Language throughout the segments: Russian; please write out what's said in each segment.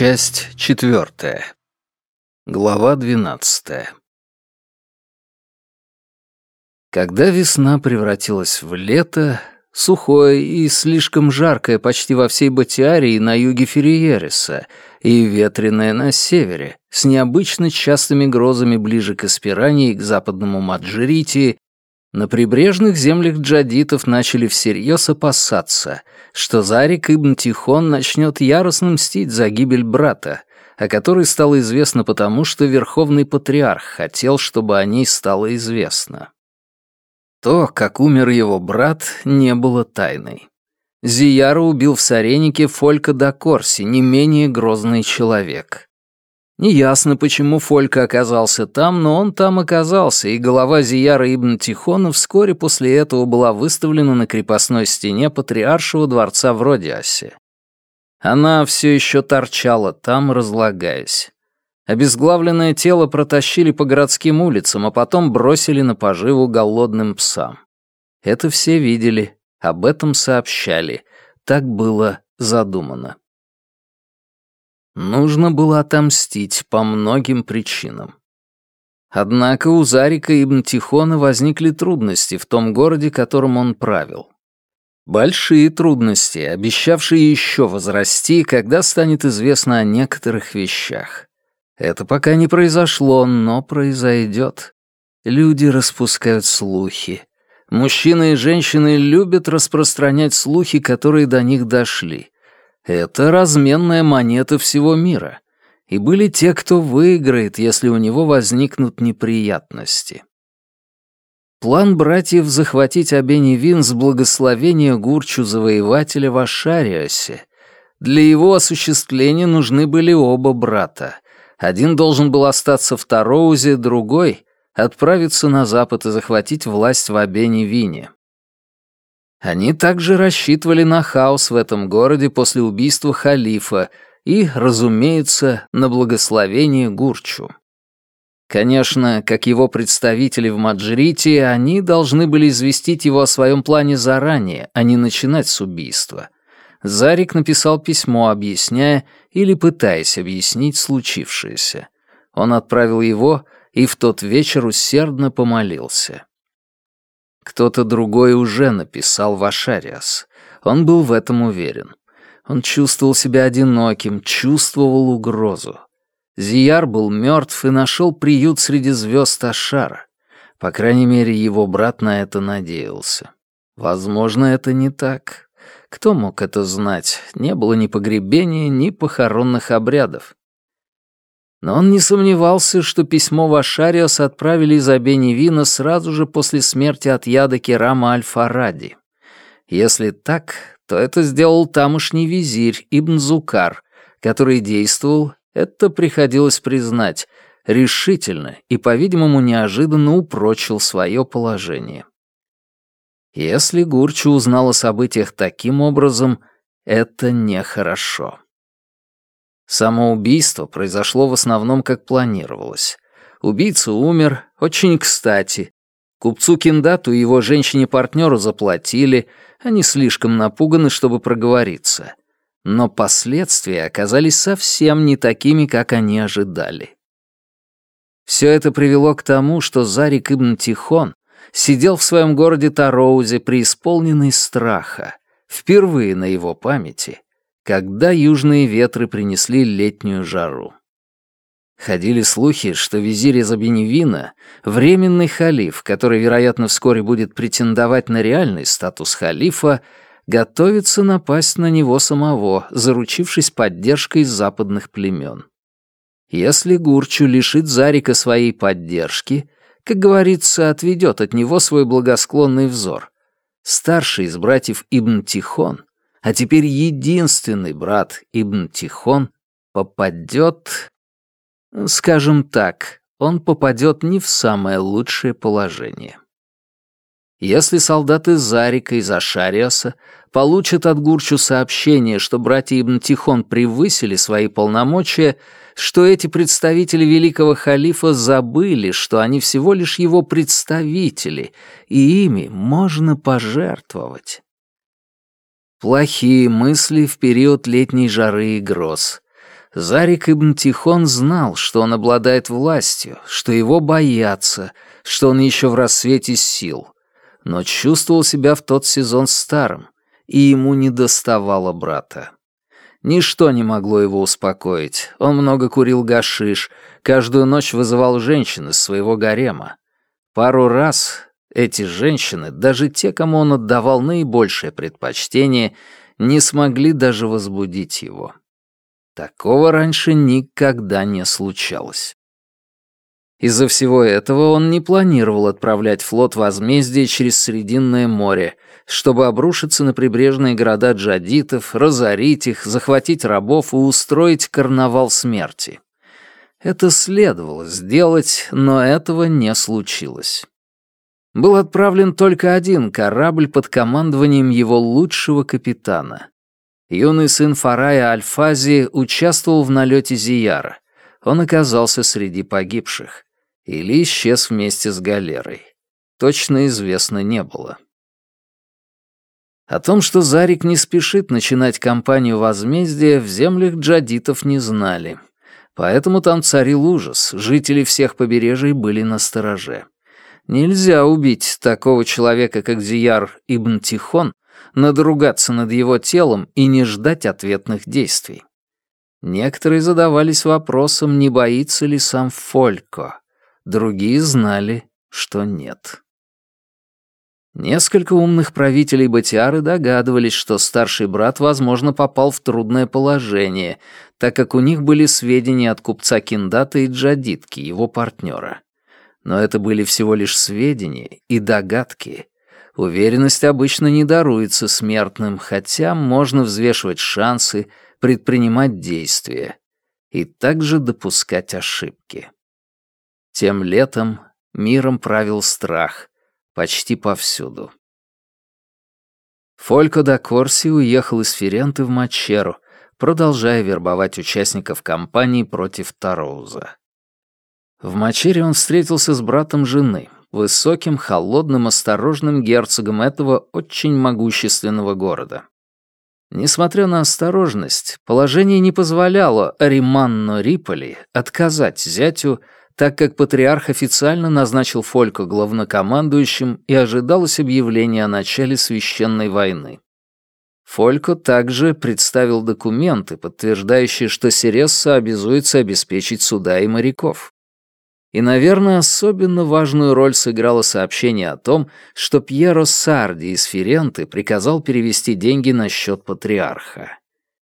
Часть четвертая. Глава двенадцатая. Когда весна превратилась в лето, сухое и слишком жаркое почти во всей Батиарии на юге Ферриереса и ветреное на севере, с необычно частыми грозами ближе к Эспирании и к западному Маджирити, на прибрежных землях джадитов начали всерьез опасаться, что Зарик Ибн Тихон начнет яростно мстить за гибель брата, о которой стало известно потому, что Верховный Патриарх хотел, чтобы о ней стало известно. То, как умер его брат, не было тайной. Зияра убил в Саренике Фолька да Корси, не менее грозный человек. Неясно, почему Фолька оказался там, но он там оказался, и голова Зияра Ибн Тихона вскоре после этого была выставлена на крепостной стене патриаршего дворца в Родиасе. Она все еще торчала там, разлагаясь. Обезглавленное тело протащили по городским улицам, а потом бросили на поживу голодным псам. Это все видели, об этом сообщали. Так было задумано. Нужно было отомстить по многим причинам. Однако у Зарика ибн Тихона возникли трудности в том городе, которым он правил. Большие трудности, обещавшие еще возрасти, когда станет известно о некоторых вещах. Это пока не произошло, но произойдет. Люди распускают слухи. Мужчины и женщины любят распространять слухи, которые до них дошли. Это разменная монета всего мира. И были те, кто выиграет, если у него возникнут неприятности. План братьев захватить Абеневин с благословения Гурчу-завоевателя в Ашариосе. Для его осуществления нужны были оба брата. Один должен был остаться в Тароузе, другой — отправиться на запад и захватить власть в Абеневине. Они также рассчитывали на хаос в этом городе после убийства халифа и, разумеется, на благословение Гурчу. Конечно, как его представители в Маджрите, они должны были известить его о своем плане заранее, а не начинать с убийства. Зарик написал письмо, объясняя или пытаясь объяснить случившееся. Он отправил его и в тот вечер усердно помолился. Кто-то другой уже написал Вашариас. Он был в этом уверен. Он чувствовал себя одиноким, чувствовал угрозу. Зияр был мертв и нашел приют среди звезд Ашара. По крайней мере, его брат на это надеялся. Возможно, это не так. Кто мог это знать? Не было ни погребения, ни похоронных обрядов. Но он не сомневался, что письмо в Ашариос отправили из Абеневина сразу же после смерти от яда Керама Аль-Фаради. Если так, то это сделал тамошний визирь Ибн Зукар, который действовал, это приходилось признать, решительно и, по-видимому, неожиданно упрочил свое положение. Если Гурчу узнал о событиях таким образом, это нехорошо. Самоубийство произошло в основном как планировалось. Убийца умер, очень кстати. Купцу Киндату и его женщине-партнеру заплатили, они слишком напуганы, чтобы проговориться. Но последствия оказались совсем не такими, как они ожидали. Все это привело к тому, что Зарик Ибн Тихон сидел в своем городе Тароузе преисполненный страха, впервые на его памяти — когда южные ветры принесли летнюю жару. Ходили слухи, что визирь из Абеневина, временный халиф, который, вероятно, вскоре будет претендовать на реальный статус халифа, готовится напасть на него самого, заручившись поддержкой западных племен. Если Гурчу лишит Зарика своей поддержки, как говорится, отведет от него свой благосклонный взор, старший из братьев Ибн Тихон а теперь единственный брат Ибн Тихон попадет... Скажем так, он попадет не в самое лучшее положение. Если солдаты Зарика и Зашариаса получат от Гурчу сообщение, что братья Ибн Тихон превысили свои полномочия, что эти представители великого халифа забыли, что они всего лишь его представители, и ими можно пожертвовать. Плохие мысли в период летней жары и гроз. Зарик ибн Тихон знал, что он обладает властью, что его боятся, что он еще в рассвете сил, но чувствовал себя в тот сезон старым, и ему не доставало брата. Ничто не могло его успокоить. Он много курил гашиш, каждую ночь вызывал женщин из своего гарема. Пару раз эти женщины, даже те, кому он отдавал наибольшее предпочтение, не смогли даже возбудить его. Такого раньше никогда не случалось. Из-за всего этого он не планировал отправлять флот возмездия через Срединное море, чтобы обрушиться на прибрежные города джадитов, разорить их, захватить рабов и устроить карнавал смерти. Это следовало сделать, но этого не случилось. Был отправлен только один корабль под командованием его лучшего капитана. Юный сын Фарая Альфази участвовал в налете Зияра. Он оказался среди погибших. Или исчез вместе с галерой. Точно известно не было. О том, что Зарик не спешит начинать кампанию возмездия, в землях джадитов не знали. Поэтому там царил ужас, жители всех побережий были на стороже. Нельзя убить такого человека, как Зияр Ибн Тихон, надругаться над его телом и не ждать ответных действий. Некоторые задавались вопросом, не боится ли сам Фолько. Другие знали, что нет. Несколько умных правителей Батиары догадывались, что старший брат, возможно, попал в трудное положение, так как у них были сведения от купца Киндата и Джадитки, его партнера. Но это были всего лишь сведения и догадки, Уверенность обычно не даруется смертным, хотя можно взвешивать шансы, предпринимать действия и также допускать ошибки. Тем летом миром правил страх почти повсюду. Фолько да Корси уехал из Ференты в Мачеру, продолжая вербовать участников кампании против Тароуза. В Мачере он встретился с братом жены, высоким, холодным, осторожным герцогом этого очень могущественного города. Несмотря на осторожность, положение не позволяло Риманно Риполи отказать зятю, так как патриарх официально назначил Фолько главнокомандующим и ожидалось объявление о начале священной войны. Фолько также представил документы, подтверждающие, что Сересса обязуется обеспечить суда и моряков. И, наверное, особенно важную роль сыграло сообщение о том, что Пьеро Сарди из Ференты приказал перевести деньги на счет патриарха.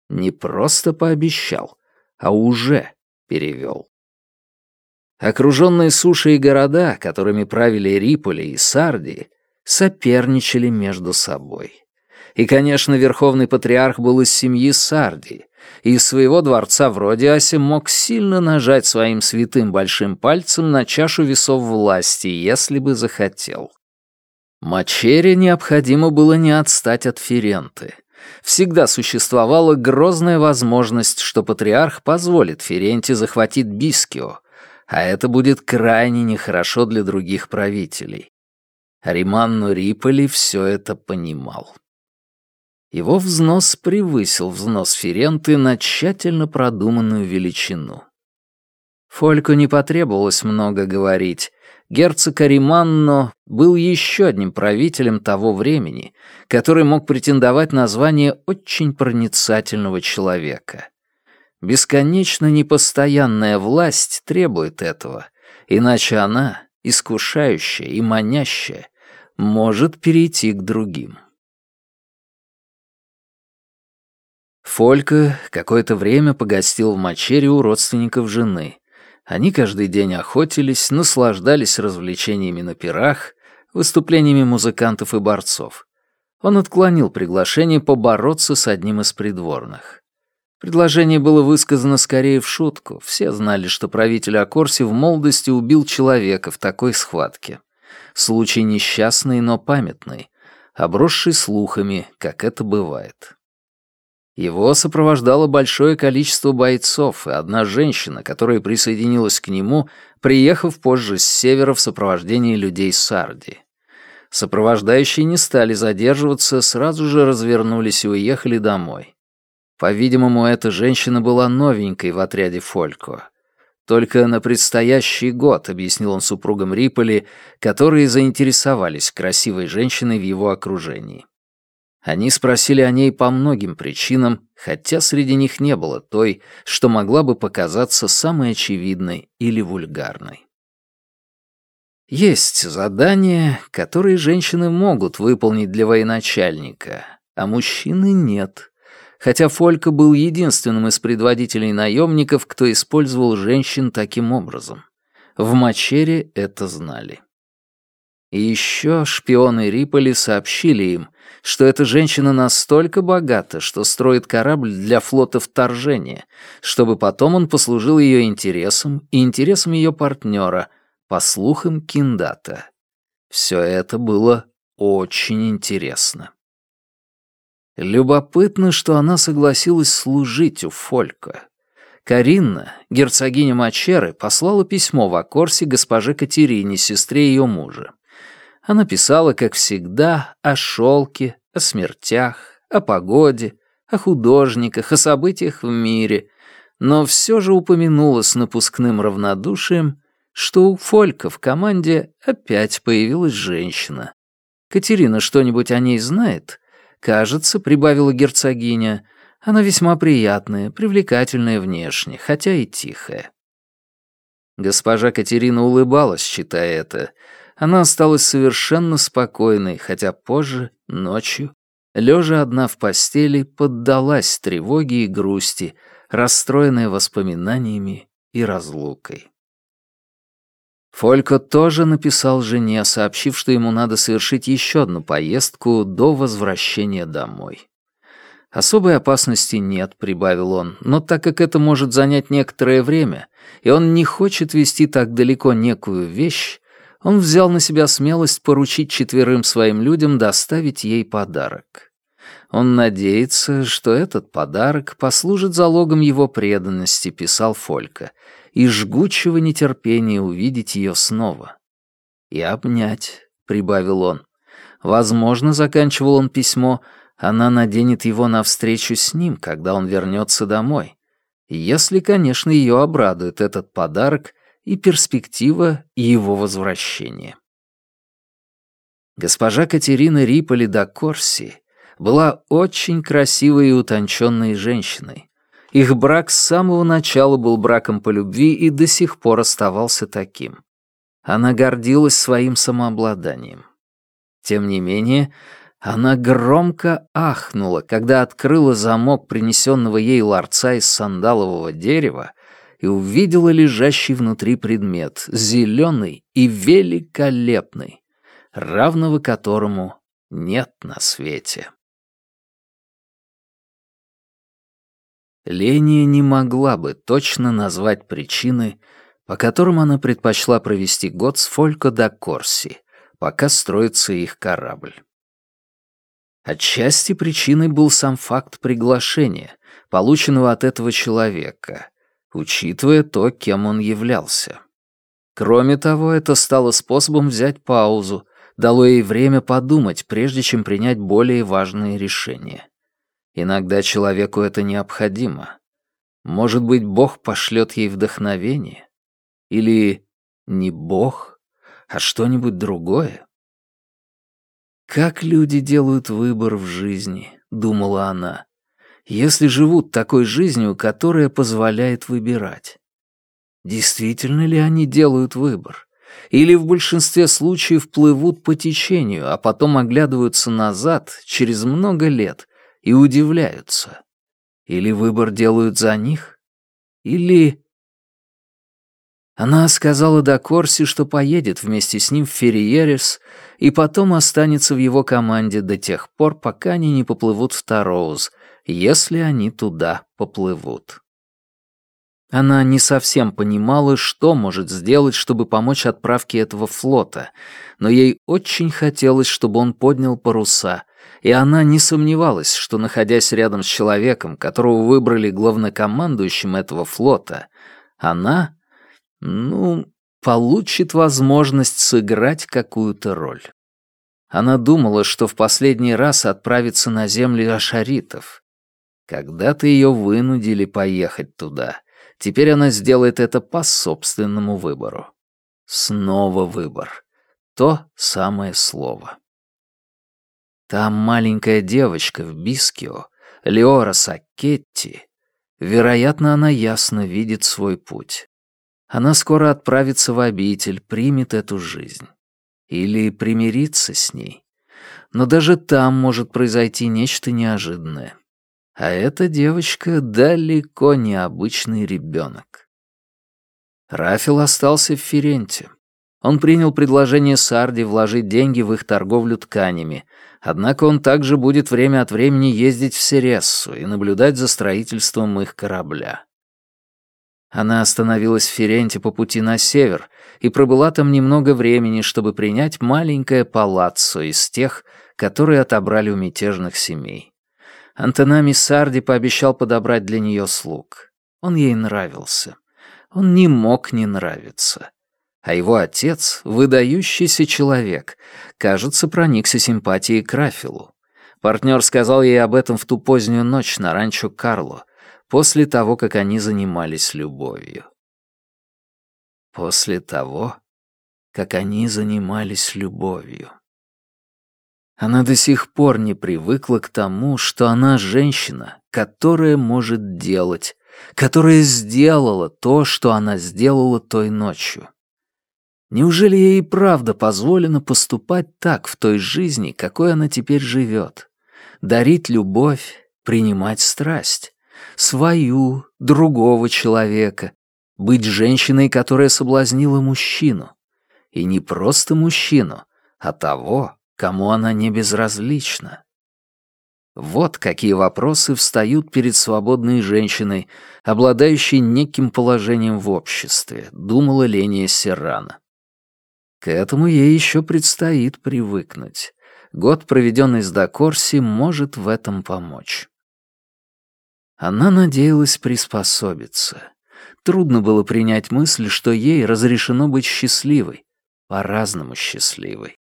Не просто пообещал, а уже перевел. Окруженные суши и города, которыми правили Риполи и Сарди, соперничали между собой. И, конечно, верховный патриарх был из семьи Сарди, и из своего дворца в Родиасе мог сильно нажать своим святым большим пальцем на чашу весов власти, если бы захотел. Мачере необходимо было не отстать от Ференты. Всегда существовала грозная возможность, что патриарх позволит Ференте захватить Бискио, а это будет крайне нехорошо для других правителей. Риманно Риполи все это понимал. Его взнос превысил взнос Ференты на тщательно продуманную величину. Фольку не потребовалось много говорить. Герцог Ариманно был еще одним правителем того времени, который мог претендовать на звание очень проницательного человека. Бесконечно непостоянная власть требует этого, иначе она, искушающая и манящая, может перейти к другим. Фолька какое-то время погостил в Мачере у родственников жены. Они каждый день охотились, наслаждались развлечениями на пирах, выступлениями музыкантов и борцов. Он отклонил приглашение побороться с одним из придворных. Предложение было высказано скорее в шутку. Все знали, что правитель Акорси в молодости убил человека в такой схватке. Случай несчастный, но памятный, обросший слухами, как это бывает. Его сопровождало большое количество бойцов и одна женщина, которая присоединилась к нему, приехав позже с севера в сопровождении людей Сарди. Сопровождающие не стали задерживаться, сразу же развернулись и уехали домой. По-видимому, эта женщина была новенькой в отряде Фолько. Только на предстоящий год, объяснил он супругам Риполи, которые заинтересовались красивой женщиной в его окружении. Они спросили о ней по многим причинам, хотя среди них не было той, что могла бы показаться самой очевидной или вульгарной. Есть задания, которые женщины могут выполнить для военачальника, а мужчины нет. Хотя Фолька был единственным из предводителей наемников, кто использовал женщин таким образом. В Мачере это знали. И еще шпионы Риполи сообщили им, что эта женщина настолько богата, что строит корабль для флота вторжения, чтобы потом он послужил ее интересам и интересам ее партнера, по слухам Киндата. Все это было очень интересно. Любопытно, что она согласилась служить у Фолька. Каринна, герцогиня Мачеры, послала письмо в Акорсе госпоже Катерине, сестре ее мужа. Она писала, как всегда, о шелке, о смертях, о погоде, о художниках, о событиях в мире, но все же упомянула с напускным равнодушием, что у Фолька в команде опять появилась женщина. Катерина что-нибудь о ней знает? Кажется, прибавила герцогиня, она весьма приятная, привлекательная внешне, хотя и тихая. Госпожа Катерина улыбалась, читая это, она осталась совершенно спокойной, хотя позже, ночью, лежа одна в постели, поддалась тревоге и грусти, расстроенная воспоминаниями и разлукой. Фолько тоже написал жене, сообщив, что ему надо совершить еще одну поездку до возвращения домой. «Особой опасности нет», — прибавил он, «но так как это может занять некоторое время, и он не хочет вести так далеко некую вещь, он взял на себя смелость поручить четверым своим людям доставить ей подарок. Он надеется, что этот подарок послужит залогом его преданности, писал Фолька, и жгучего нетерпения увидеть ее снова. И обнять, прибавил он. Возможно, заканчивал он письмо, она наденет его навстречу с ним, когда он вернется домой. Если, конечно, ее обрадует этот подарок — и перспектива его возвращения. Госпожа Катерина Риполи да Корси была очень красивой и утонченной женщиной. Их брак с самого начала был браком по любви и до сих пор оставался таким. Она гордилась своим самообладанием. Тем не менее, она громко ахнула, когда открыла замок принесенного ей ларца из сандалового дерева и увидела лежащий внутри предмет, зеленый и великолепный, равного которому нет на свете. Ления не могла бы точно назвать причины, по которым она предпочла провести год с Фолько до Корси, пока строится их корабль. Отчасти причиной был сам факт приглашения, полученного от этого человека, учитывая то, кем он являлся. Кроме того, это стало способом взять паузу, дало ей время подумать, прежде чем принять более важные решения. Иногда человеку это необходимо. Может быть, Бог пошлет ей вдохновение? Или не Бог, а что-нибудь другое? «Как люди делают выбор в жизни», — думала она если живут такой жизнью, которая позволяет выбирать? Действительно ли они делают выбор? Или в большинстве случаев плывут по течению, а потом оглядываются назад через много лет и удивляются? Или выбор делают за них? Или... Она сказала до Корси, что поедет вместе с ним в Ферриерес и потом останется в его команде до тех пор, пока они не поплывут в Тароуз — если они туда поплывут. Она не совсем понимала, что может сделать, чтобы помочь отправке этого флота, но ей очень хотелось, чтобы он поднял паруса, и она не сомневалась, что, находясь рядом с человеком, которого выбрали главнокомандующим этого флота, она, ну, получит возможность сыграть какую-то роль. Она думала, что в последний раз отправится на земли ашаритов, Когда-то ее вынудили поехать туда. Теперь она сделает это по собственному выбору. Снова выбор. То самое слово. Та маленькая девочка в Бискио, Леора Саккетти, вероятно, она ясно видит свой путь. Она скоро отправится в обитель, примет эту жизнь. Или примирится с ней. Но даже там может произойти нечто неожиданное. А эта девочка далеко не обычный ребенок. Рафил остался в Ференте. Он принял предложение Сарди вложить деньги в их торговлю тканями, однако он также будет время от времени ездить в Серессу и наблюдать за строительством их корабля. Она остановилась в Ференте по пути на север и пробыла там немного времени, чтобы принять маленькое палаццо из тех, которые отобрали у мятежных семей. Антонами Сарди пообещал подобрать для нее слуг. Он ей нравился. Он не мог не нравиться. А его отец, выдающийся человек, кажется, проникся симпатией к Рафилу. Партнер сказал ей об этом в ту позднюю ночь на ранчо Карло, после того, как они занимались любовью. После того, как они занимались любовью. Она до сих пор не привыкла к тому, что она женщина, которая может делать, которая сделала то, что она сделала той ночью. Неужели ей правда позволено поступать так в той жизни, какой она теперь живет? Дарить любовь, принимать страсть. Свою, другого человека. Быть женщиной, которая соблазнила мужчину. И не просто мужчину, а того, кому она не безразлична. Вот какие вопросы встают перед свободной женщиной, обладающей неким положением в обществе, думала Ления Серрана. К этому ей еще предстоит привыкнуть. Год, проведенный с Дакорси, может в этом помочь. Она надеялась приспособиться. Трудно было принять мысль, что ей разрешено быть счастливой, по-разному счастливой.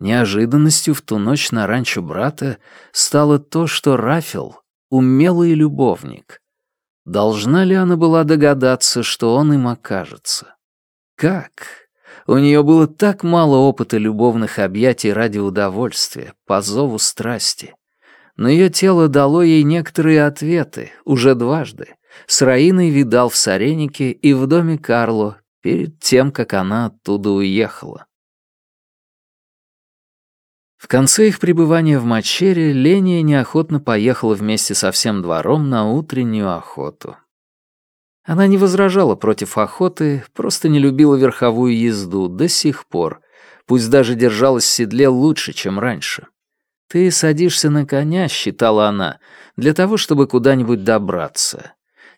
Неожиданностью в ту ночь на ранчо брата стало то, что Рафил — умелый любовник. Должна ли она была догадаться, что он им окажется? Как? У нее было так мало опыта любовных объятий ради удовольствия, по зову страсти. Но ее тело дало ей некоторые ответы, уже дважды. С Раиной видал в Саренике и в доме Карло перед тем, как она оттуда уехала. В конце их пребывания в Мачере Ления неохотно поехала вместе со всем двором на утреннюю охоту. Она не возражала против охоты, просто не любила верховую езду до сих пор, пусть даже держалась в седле лучше, чем раньше. «Ты садишься на коня», — считала она, — «для того, чтобы куда-нибудь добраться.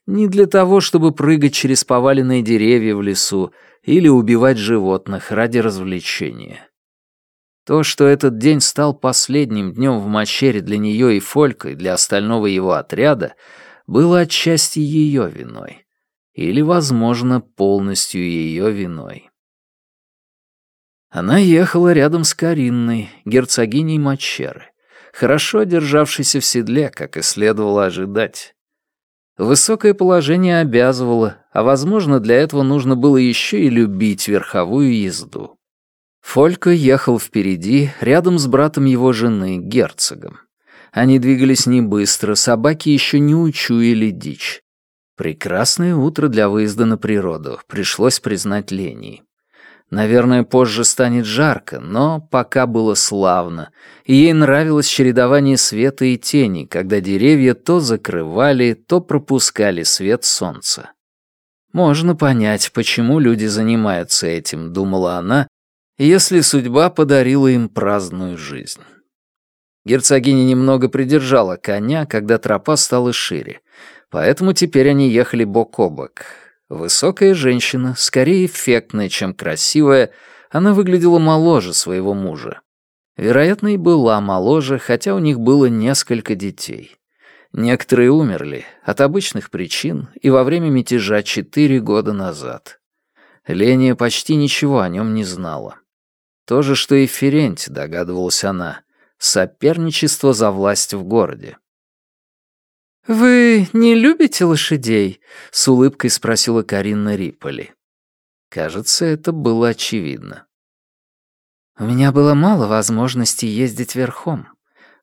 Не для того, чтобы прыгать через поваленные деревья в лесу или убивать животных ради развлечения. То, что этот день стал последним днем в Мачере для нее и Фолька, и для остального его отряда, было отчасти ее виной. Или, возможно, полностью ее виной. Она ехала рядом с Каринной, герцогиней Мачеры, хорошо державшейся в седле, как и следовало ожидать. Высокое положение обязывало, а, возможно, для этого нужно было еще и любить верховую езду. Фолько ехал впереди, рядом с братом его жены, герцогом. Они двигались не быстро, собаки еще не учуяли дичь. Прекрасное утро для выезда на природу, пришлось признать Леней. Наверное, позже станет жарко, но пока было славно, и ей нравилось чередование света и тени, когда деревья то закрывали, то пропускали свет солнца. Можно понять, почему люди занимаются этим, думала она, если судьба подарила им праздную жизнь. Герцогиня немного придержала коня, когда тропа стала шире, поэтому теперь они ехали бок о бок. Высокая женщина, скорее эффектная, чем красивая, она выглядела моложе своего мужа. Вероятно, и была моложе, хотя у них было несколько детей. Некоторые умерли от обычных причин и во время мятежа четыре года назад. Леня почти ничего о нем не знала. То же, что и в Ференте, догадывалась она. Соперничество за власть в городе. «Вы не любите лошадей?» — с улыбкой спросила Карина Риполи. Кажется, это было очевидно. «У меня было мало возможностей ездить верхом.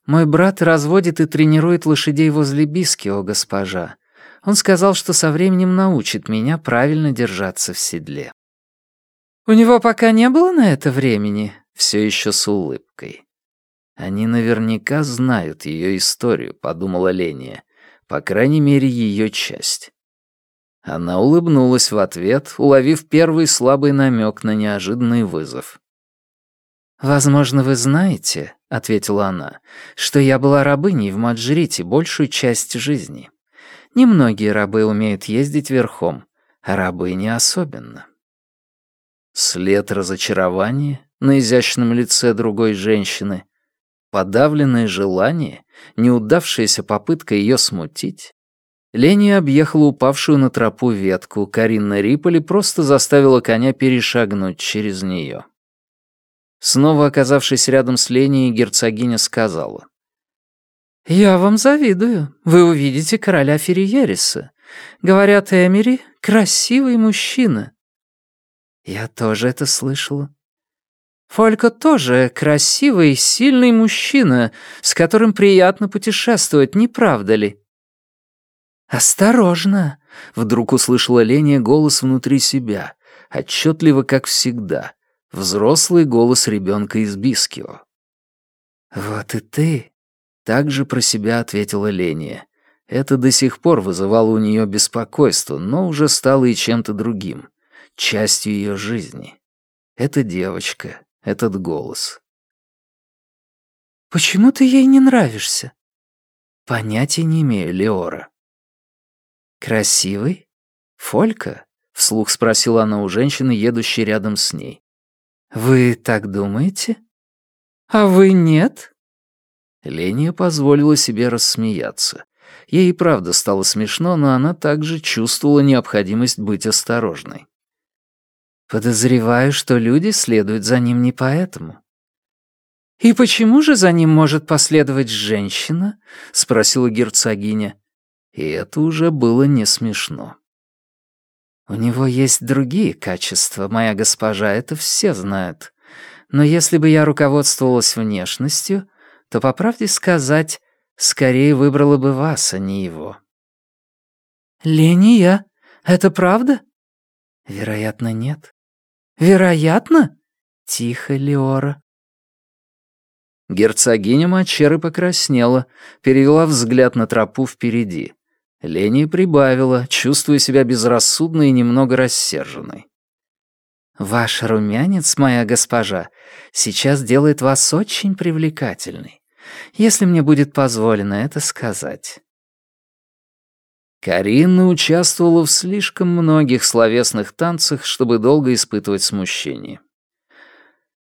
Мой брат разводит и тренирует лошадей возле Биски, о госпожа. Он сказал, что со временем научит меня правильно держаться в седле». «У него пока не было на это времени?» Все еще с улыбкой. «Они наверняка знают ее историю», — подумала Ления. По крайней мере, ее часть. Она улыбнулась в ответ, уловив первый слабый намек на неожиданный вызов. «Возможно, вы знаете», — ответила она, «что я была рабыней в Маджрите большую часть жизни. Немногие рабы умеют ездить верхом, а рабы не особенно». След разочарования на изящном лице другой женщины, подавленное желание, неудавшаяся попытка ее смутить. Лени объехала упавшую на тропу ветку, Каринна Риполи просто заставила коня перешагнуть через нее. Снова оказавшись рядом с Леней, герцогиня сказала. «Я вам завидую. Вы увидите короля Ферриериса. Говорят, Эмери — красивый мужчина». «Я тоже это слышала. Фолька тоже красивый, сильный мужчина, с которым приятно путешествовать, не правда ли?» «Осторожно!» — вдруг услышала Леня голос внутри себя, отчетливо, как всегда, взрослый голос ребенка из Бискио. «Вот и ты!» — так же про себя ответила Леня. Это до сих пор вызывало у нее беспокойство, но уже стало и чем-то другим, частью ее жизни. Эта девочка, этот голос. «Почему ты ей не нравишься?» «Понятия не имею, Леора». «Красивый? Фолька?» — вслух спросила она у женщины, едущей рядом с ней. «Вы так думаете?» «А вы нет?» Леня позволила себе рассмеяться. Ей и правда стало смешно, но она также чувствовала необходимость быть осторожной. Подозреваю, что люди следуют за ним не поэтому. «И почему же за ним может последовать женщина?» — спросила герцогиня. И это уже было не смешно. «У него есть другие качества, моя госпожа, это все знают. Но если бы я руководствовалась внешностью, то, по правде сказать, скорее выбрала бы вас, а не его». «Ления, это правда?» «Вероятно, нет. «Вероятно?» «Тихо, Леора». Герцогиня Мачеры покраснела, перевела взгляд на тропу впереди. Лени прибавила, чувствуя себя безрассудной и немного рассерженной. «Ваш румянец, моя госпожа, сейчас делает вас очень привлекательной, если мне будет позволено это сказать». Карина участвовала в слишком многих словесных танцах, чтобы долго испытывать смущение.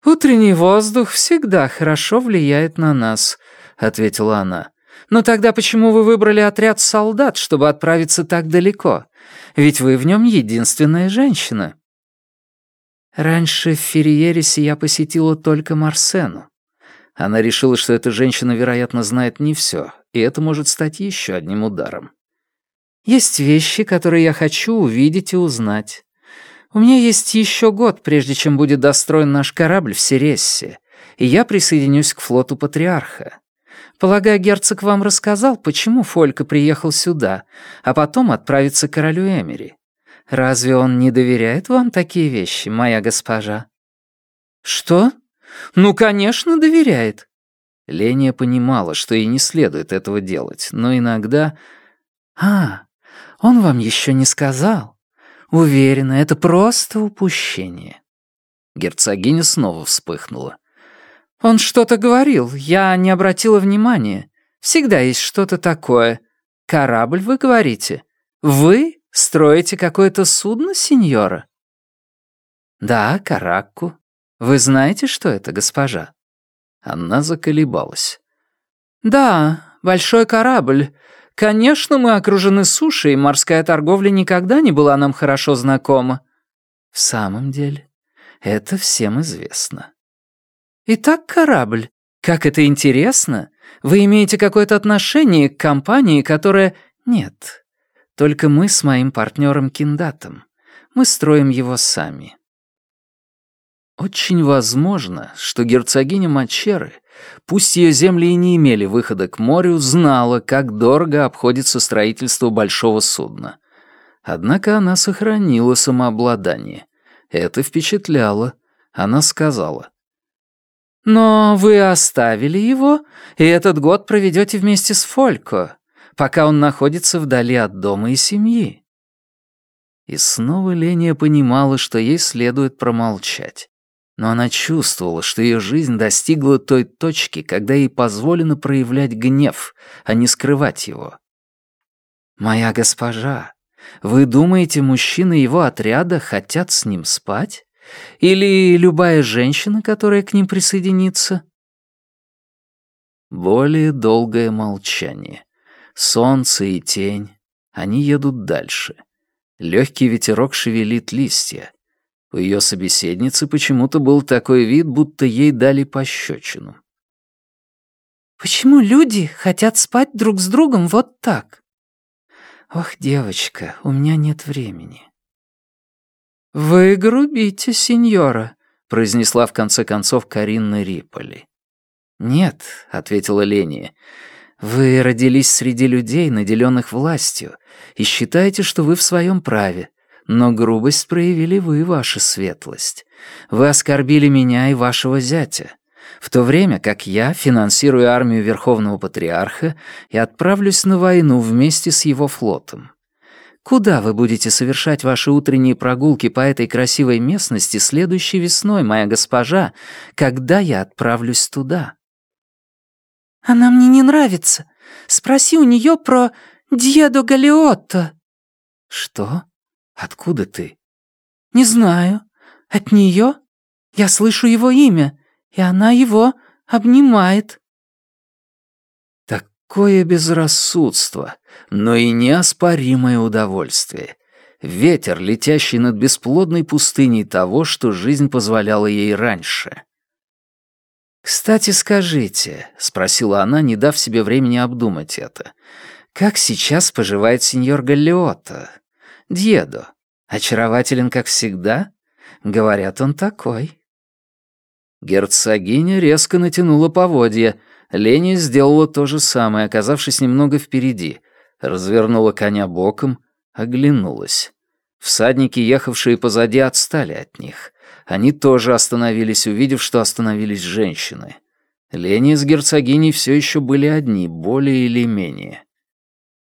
«Утренний воздух всегда хорошо влияет на нас», — ответила она. «Но тогда почему вы выбрали отряд солдат, чтобы отправиться так далеко? Ведь вы в нем единственная женщина». Раньше в Ферриересе я посетила только Марсену. Она решила, что эта женщина, вероятно, знает не все, и это может стать еще одним ударом. Есть вещи, которые я хочу увидеть и узнать. У меня есть еще год, прежде чем будет достроен наш корабль в Серессе, и я присоединюсь к флоту Патриарха. Полагаю, герцог вам рассказал, почему Фолька приехал сюда, а потом отправится к королю Эмери. Разве он не доверяет вам такие вещи, моя госпожа?» «Что? Ну, конечно, доверяет». Ления понимала, что ей не следует этого делать, но иногда... «А, он вам еще не сказал. Уверена, это просто упущение». Герцогиня снова вспыхнула. «Он что-то говорил, я не обратила внимания. Всегда есть что-то такое. Корабль, вы говорите? Вы строите какое-то судно, сеньора?» «Да, каракку. Вы знаете, что это, госпожа?» Она заколебалась. «Да, большой корабль. Конечно, мы окружены сушей, и морская торговля никогда не была нам хорошо знакома. В самом деле, это всем известно. Итак, корабль. Как это интересно! Вы имеете какое-то отношение к компании, которая... Нет, только мы с моим партнером Киндатом. Мы строим его сами. Очень возможно, что герцогиня Мачеры, пусть ее земли и не имели выхода к морю, знала, как дорого обходится строительство большого судна. Однако она сохранила самообладание. Это впечатляло. Она сказала. «Но вы оставили его, и этот год проведете вместе с Фолько, пока он находится вдали от дома и семьи». И снова Леня понимала, что ей следует промолчать но она чувствовала, что ее жизнь достигла той точки, когда ей позволено проявлять гнев, а не скрывать его. «Моя госпожа, вы думаете, мужчины его отряда хотят с ним спать? Или любая женщина, которая к ним присоединится?» Более долгое молчание. Солнце и тень. Они едут дальше. Легкий ветерок шевелит листья. У ее собеседницы почему-то был такой вид, будто ей дали пощечину. «Почему люди хотят спать друг с другом вот так?» «Ох, девочка, у меня нет времени». «Вы грубите, сеньора», — произнесла в конце концов Каринна Риполи. «Нет», — ответила Ления, — «вы родились среди людей, наделенных властью, и считаете, что вы в своем праве, но грубость проявили вы, ваша светлость. Вы оскорбили меня и вашего зятя, в то время как я финансирую армию Верховного Патриарха и отправлюсь на войну вместе с его флотом. Куда вы будете совершать ваши утренние прогулки по этой красивой местности следующей весной, моя госпожа, когда я отправлюсь туда?» «Она мне не нравится. Спроси у нее про Дьедо Галиотто». «Что?» Откуда ты?» «Не знаю. От нее. Я слышу его имя, и она его обнимает». Такое безрассудство, но и неоспоримое удовольствие. Ветер, летящий над бесплодной пустыней того, что жизнь позволяла ей раньше. «Кстати, скажите», — спросила она, не дав себе времени обдумать это, «как сейчас поживает сеньор Галлиотто? Дьедо. Очарователен, как всегда? Говорят, он такой». Герцогиня резко натянула поводья. Лени сделала то же самое, оказавшись немного впереди. Развернула коня боком, оглянулась. Всадники, ехавшие позади, отстали от них. Они тоже остановились, увидев, что остановились женщины. Лени с герцогиней все еще были одни, более или менее.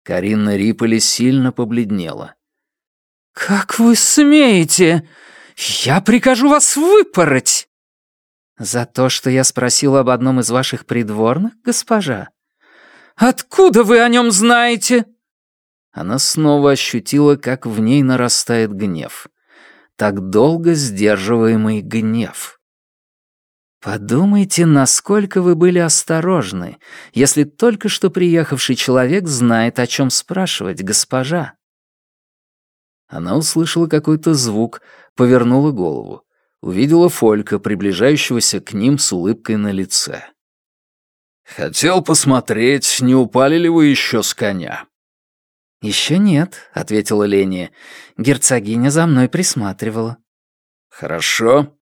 Карина Риполи сильно побледнела. «Как вы смеете? Я прикажу вас выпороть!» «За то, что я спросил об одном из ваших придворных, госпожа?» «Откуда вы о нем знаете?» Она снова ощутила, как в ней нарастает гнев. Так долго сдерживаемый гнев. Подумайте, насколько вы были осторожны, если только что приехавший человек знает, о чем спрашивать, госпожа. Она услышала какой-то звук, повернула голову. Увидела Фолька, приближающегося к ним с улыбкой на лице. «Хотел посмотреть, не упали ли вы еще с коня?» «Еще нет», — ответила Леня. «Герцогиня за мной присматривала». «Хорошо».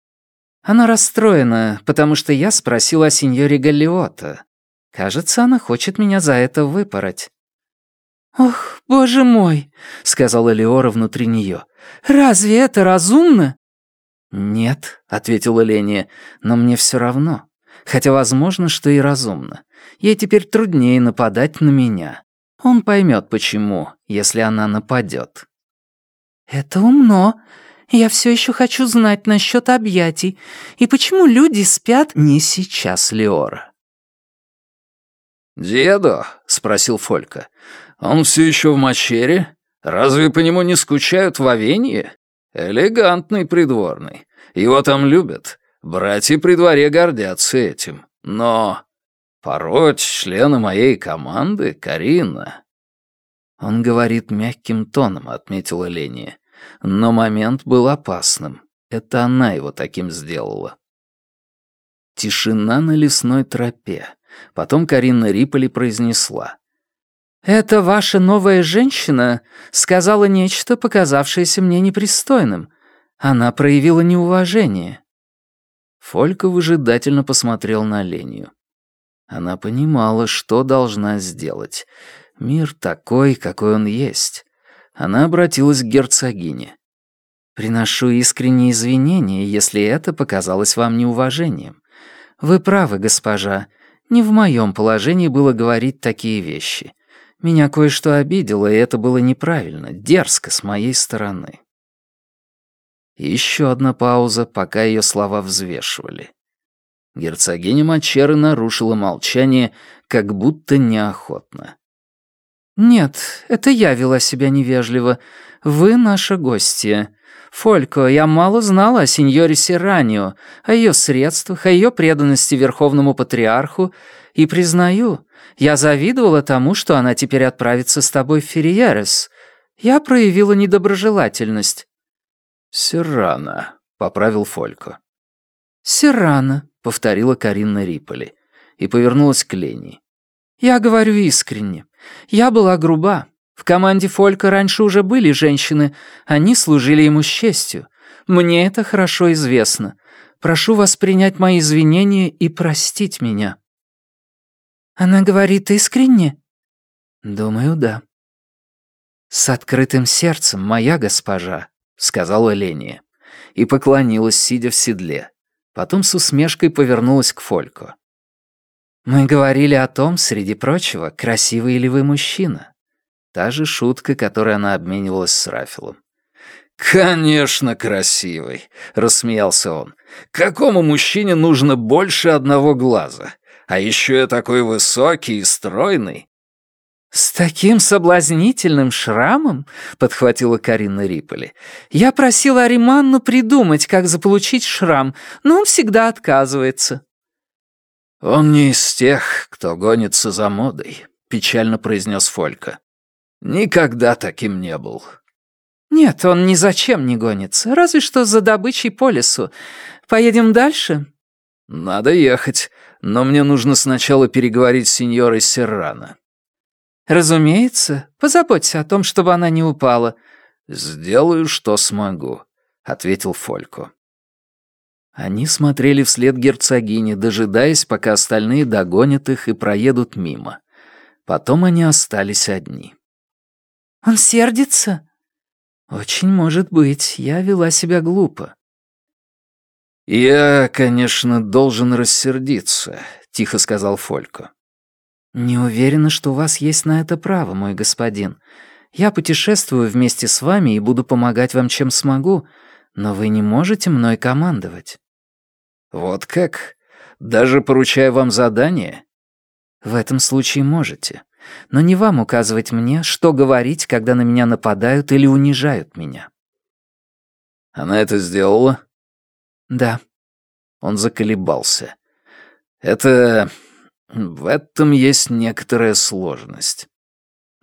Она расстроена, потому что я спросил о сеньоре Галлиота. Кажется, она хочет меня за это выпороть. «Ох, боже мой!» — сказала Леора внутри нее. «Разве это разумно?» «Нет», — ответила Леня, — «но мне все равно. Хотя возможно, что и разумно. Ей теперь труднее нападать на меня. Он поймет, почему, если она нападет. «Это умно. Я все еще хочу знать насчет объятий. И почему люди спят не сейчас, Леора?» «Деду?» — спросил Фолька. Он все еще в мачере? Разве по нему не скучают в Авенье? Элегантный придворный. Его там любят. Братья при дворе гордятся этим. Но пороть члена моей команды, Карина...» Он говорит мягким тоном, отметила Ления. Но момент был опасным. Это она его таким сделала. Тишина на лесной тропе. Потом Карина Риполи произнесла. «Эта ваша новая женщина сказала нечто, показавшееся мне непристойным. Она проявила неуважение». Фолька выжидательно посмотрел на Леню. Она понимала, что должна сделать. Мир такой, какой он есть. Она обратилась к герцогине. «Приношу искренние извинения, если это показалось вам неуважением. Вы правы, госпожа. Не в моем положении было говорить такие вещи. Меня кое-что обидело, и это было неправильно, дерзко с моей стороны». Еще одна пауза, пока ее слова взвешивали. Герцогиня Мачеры нарушила молчание, как будто неохотно. «Нет, это я вела себя невежливо. Вы наша гостья. Фолько, я мало знала о сеньоре Сиранио, о ее средствах, о ее преданности Верховному Патриарху, и признаю, я завидовала тому, что она теперь отправится с тобой в Ферриерес. Я проявила недоброжелательность». «Сирана», — поправил Фолько. «Сирана», — повторила Каринна Риполи и повернулась к Лене. «Я говорю искренне. Я была груба. В команде Фолька раньше уже были женщины, они служили ему с честью. Мне это хорошо известно. Прошу вас принять мои извинения и простить меня». «Она говорит искренне?» «Думаю, да». «С открытым сердцем, моя госпожа», — сказала Леня, и поклонилась, сидя в седле. Потом с усмешкой повернулась к Фольку. Мы говорили о том, среди прочего, красивый ли вы мужчина. Та же шутка, которой она обменивалась с Рафилом. «Конечно, красивый», — рассмеялся он. «Какому мужчине нужно больше одного глаза? А еще я такой высокий и стройный». «С таким соблазнительным шрамом?» — подхватила Карина Риполи. «Я просила Ариманну придумать, как заполучить шрам, но он всегда отказывается». «Он не из тех, кто гонится за модой», — печально произнес Фолька. «Никогда таким не был». «Нет, он ни зачем не гонится, разве что за добычей по лесу. Поедем дальше?» «Надо ехать, но мне нужно сначала переговорить с сеньорой Серрано». «Разумеется. Позаботься о том, чтобы она не упала». «Сделаю, что смогу», — ответил Фолько. Они смотрели вслед герцогине, дожидаясь, пока остальные догонят их и проедут мимо. Потом они остались одни. «Он сердится?» «Очень может быть. Я вела себя глупо». «Я, конечно, должен рассердиться», — тихо сказал Фолько. «Не уверена, что у вас есть на это право, мой господин. Я путешествую вместе с вами и буду помогать вам, чем смогу, но вы не можете мной командовать». «Вот как? Даже поручая вам задание?» «В этом случае можете. Но не вам указывать мне, что говорить, когда на меня нападают или унижают меня». «Она это сделала?» «Да». Он заколебался. «Это... в этом есть некоторая сложность».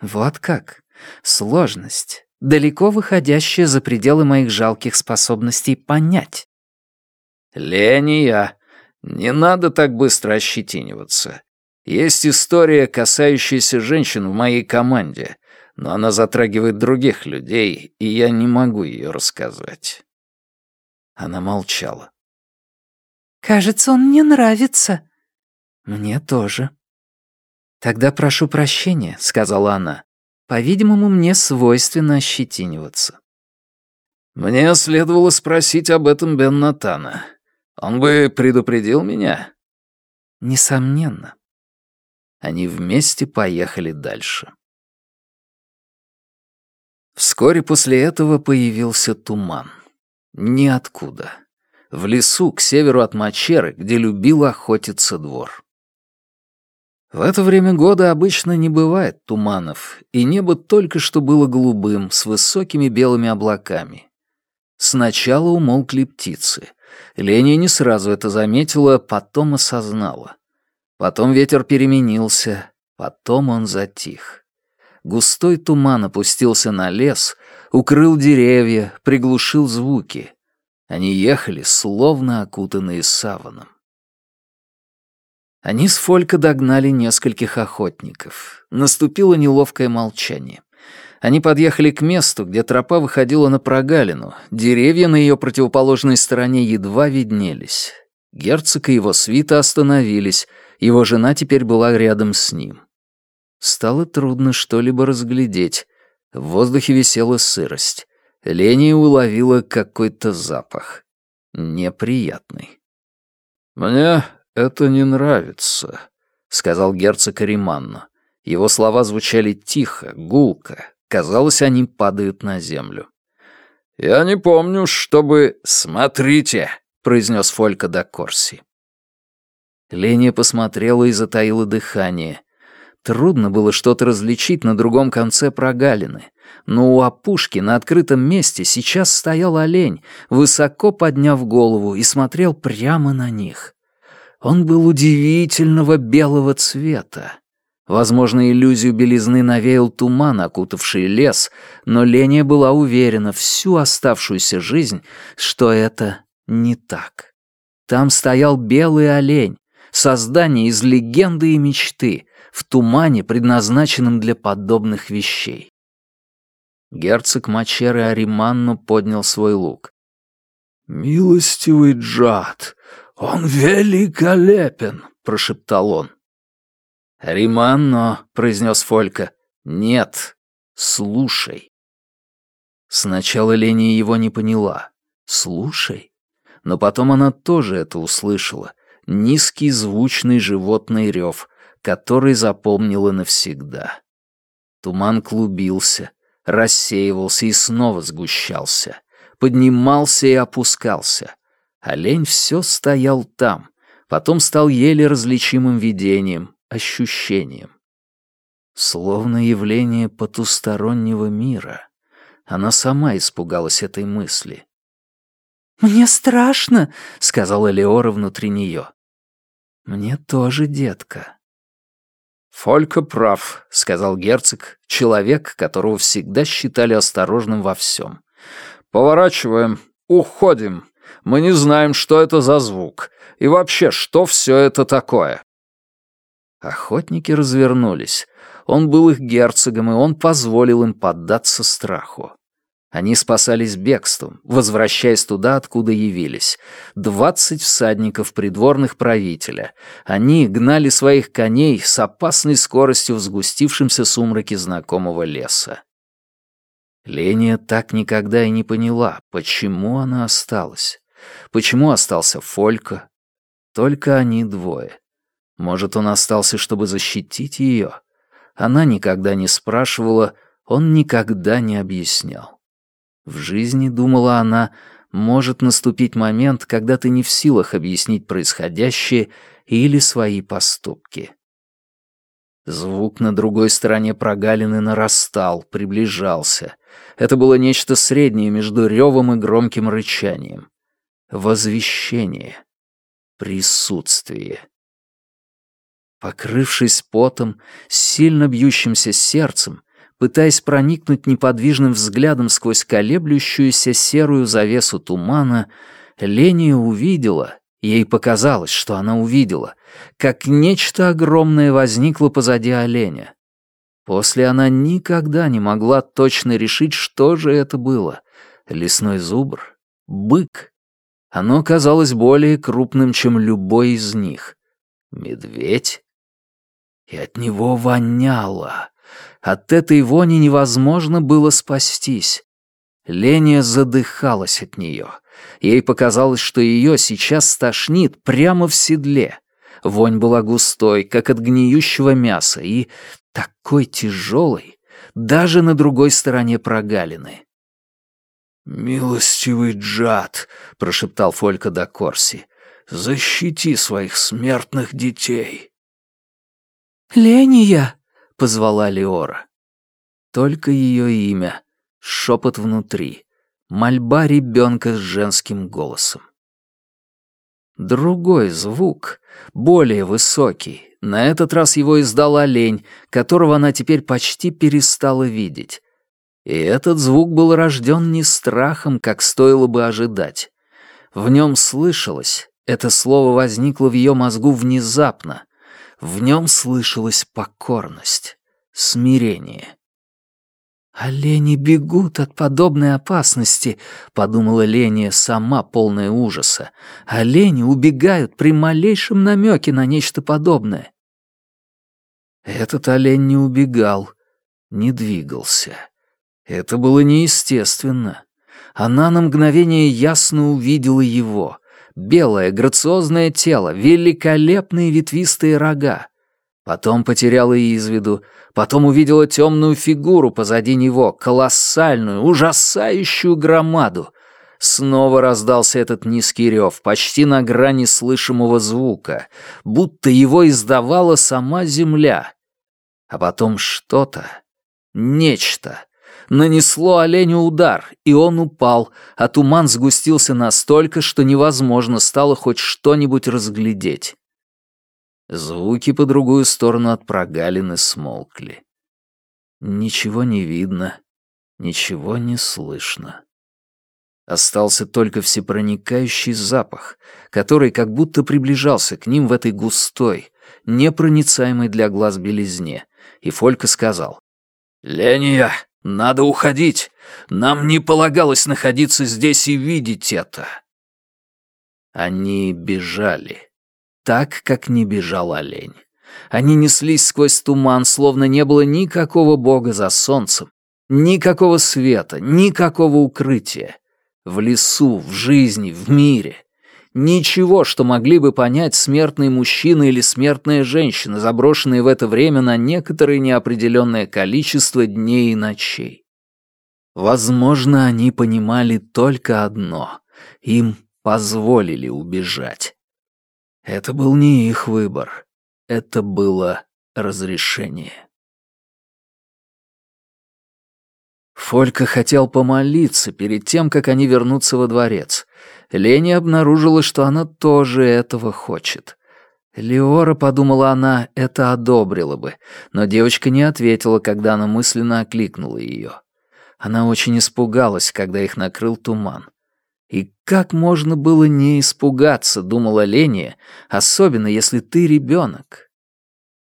«Вот как? Сложность, далеко выходящая за пределы моих жалких способностей понять». «Леня, не надо так быстро ощетиниваться. Есть история, касающаяся женщин в моей команде, но она затрагивает других людей, и я не могу ее рассказать». Она молчала. «Кажется, он мне нравится». «Мне тоже». «Тогда прошу прощения», — сказала она. «По-видимому, мне свойственно ощетиниваться». «Мне следовало спросить об этом Бен Натана. Он бы предупредил меня?» «Несомненно». Они вместе поехали дальше. Вскоре после этого появился туман. Ниоткуда. В лесу к северу от Мачеры, где любил охотиться двор. В это время года обычно не бывает туманов, и небо только что было голубым, с высокими белыми облаками. Сначала умолкли птицы — Леня не сразу это заметила, потом осознала. Потом ветер переменился, потом он затих. Густой туман опустился на лес, укрыл деревья, приглушил звуки. Они ехали, словно окутанные саваном. Они с Фолько догнали нескольких охотников. Наступило неловкое молчание. Они подъехали к месту, где тропа выходила на прогалину. Деревья на ее противоположной стороне едва виднелись. Герцог и его свита остановились, его жена теперь была рядом с ним. Стало трудно что-либо разглядеть. В воздухе висела сырость. Лени уловила какой-то запах. Неприятный. «Мне это не нравится», — сказал герцог Ариманно. Его слова звучали тихо, гулко. Казалось, они падают на землю. «Я не помню, чтобы...» «Смотрите!» — произнес Фолька до Корси. Леня посмотрела и затаила дыхание. Трудно было что-то различить на другом конце прогалины, но у опушки на открытом месте сейчас стоял олень, высоко подняв голову и смотрел прямо на них. Он был удивительного белого цвета. Возможно, иллюзию белизны навеял туман, окутавший лес, но Леня была уверена всю оставшуюся жизнь, что это не так. Там стоял белый олень, создание из легенды и мечты, в тумане, предназначенном для подобных вещей. Герцог Мачеры Ариманно поднял свой лук. «Милостивый Джад, он великолепен!» — прошептал он. «Риманно», — произнес Фолька, — «нет, слушай». Сначала Леня его не поняла. «Слушай». Но потом она тоже это услышала. Низкий звучный животный рев, который запомнила навсегда. Туман клубился, рассеивался и снова сгущался, поднимался и опускался. Олень все стоял там, потом стал еле различимым видением, ощущением. Словно явление потустороннего мира. Она сама испугалась этой мысли. «Мне страшно», — сказала Леора внутри нее. «Мне тоже, детка», «Фолька прав», — сказал герцог, человек, которого всегда считали осторожным во всем. «Поворачиваем, уходим. Мы не знаем, что это за звук. И вообще, что все это такое?» Охотники развернулись. Он был их герцогом, и он позволил им поддаться страху. Они спасались бегством, возвращаясь туда, откуда явились. Двадцать всадников придворных правителя. Они гнали своих коней с опасной скоростью в сгустившемся сумраке знакомого леса. Ления так никогда и не поняла, почему она осталась. Почему остался Фолька? Только они двое. Может, он остался, чтобы защитить ее? Она никогда не спрашивала, он никогда не объяснял. В жизни, думала она, может наступить момент, когда ты не в силах объяснить происходящее или свои поступки. Звук на другой стороне прогалины нарастал, приближался. Это было нечто среднее между ревом и громким рычанием. Возвещение. Присутствие. Покрывшись потом, сильно бьющимся сердцем, пытаясь проникнуть неподвижным взглядом сквозь колеблющуюся серую завесу тумана, Леня увидела, ей показалось, что она увидела, как нечто огромное возникло позади оленя. После она никогда не могла точно решить, что же это было. Лесной зубр? Бык? Оно казалось более крупным, чем любой из них. Медведь? И от него воняло. От этой вони невозможно было спастись. Леня задыхалась от нее. Ей показалось, что ее сейчас стошнит прямо в седле. Вонь была густой, как от гниющего мяса, и такой тяжелой, даже на другой стороне прогалины. «Милостивый Джад», — прошептал Фолька до Корси, — «защити своих смертных детей». «Ления!» — позвала Леора. Только ее имя, шепот внутри, мольба ребенка с женским голосом. Другой звук, более высокий, на этот раз его издал олень, которого она теперь почти перестала видеть. И этот звук был рожден не страхом, как стоило бы ожидать. В нем слышалось, это слово возникло в ее мозгу внезапно, В нем слышалась покорность, смирение. «Олени бегут от подобной опасности», — подумала Леня, сама полная ужаса. «Олени убегают при малейшем намеке на нечто подобное». Этот олень не убегал, не двигался. Это было неестественно. Она на мгновение ясно увидела его. Белое, грациозное тело, великолепные ветвистые рога. Потом потеряла из виду, потом увидела темную фигуру позади него, колоссальную, ужасающую громаду. Снова раздался этот низкий рев, почти на грани слышимого звука, будто его издавала сама земля. А потом что-то, нечто, нанесло оленю удар, и он упал, а туман сгустился настолько, что невозможно стало хоть что-нибудь разглядеть. Звуки по другую сторону от прогалины смолкли. Ничего не видно, ничего не слышно. Остался только всепроникающий запах, который как будто приближался к ним в этой густой, непроницаемой для глаз белизне, и Фолька сказал. «Леня, надо уходить. Нам не полагалось находиться здесь и видеть это». Они бежали так, как не бежал олень. Они неслись сквозь туман, словно не было никакого бога за солнцем, никакого света, никакого укрытия. В лесу, в жизни, в мире. Ничего, что могли бы понять смертный мужчина или смертная женщина, заброшенные в это время на некоторое неопределенное количество дней и ночей. Возможно, они понимали только одно — им позволили убежать. Это был не их выбор. Это было разрешение. Фолька хотел помолиться перед тем, как они вернутся во дворец. Леня обнаружила, что она тоже этого хочет. Леора, подумала она, это одобрила бы, но девочка не ответила, когда она мысленно окликнула ее. Она очень испугалась, когда их накрыл туман. И как можно было не испугаться, думала Леня, особенно если ты ребенок.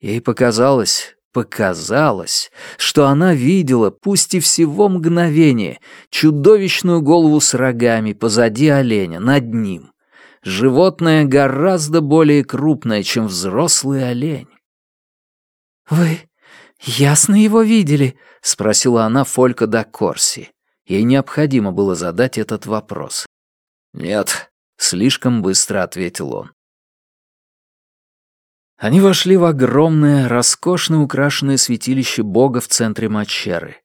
Ей показалось, показалось, что она видела, пусть и всего мгновение, чудовищную голову с рогами позади оленя, над ним. Животное гораздо более крупное, чем взрослый олень. «Вы ясно его видели?» — спросила она Фолька да Корси. Ей необходимо было задать этот вопрос. «Нет», — слишком быстро ответил он. Они вошли в огромное, роскошно украшенное святилище бога в центре Мачеры.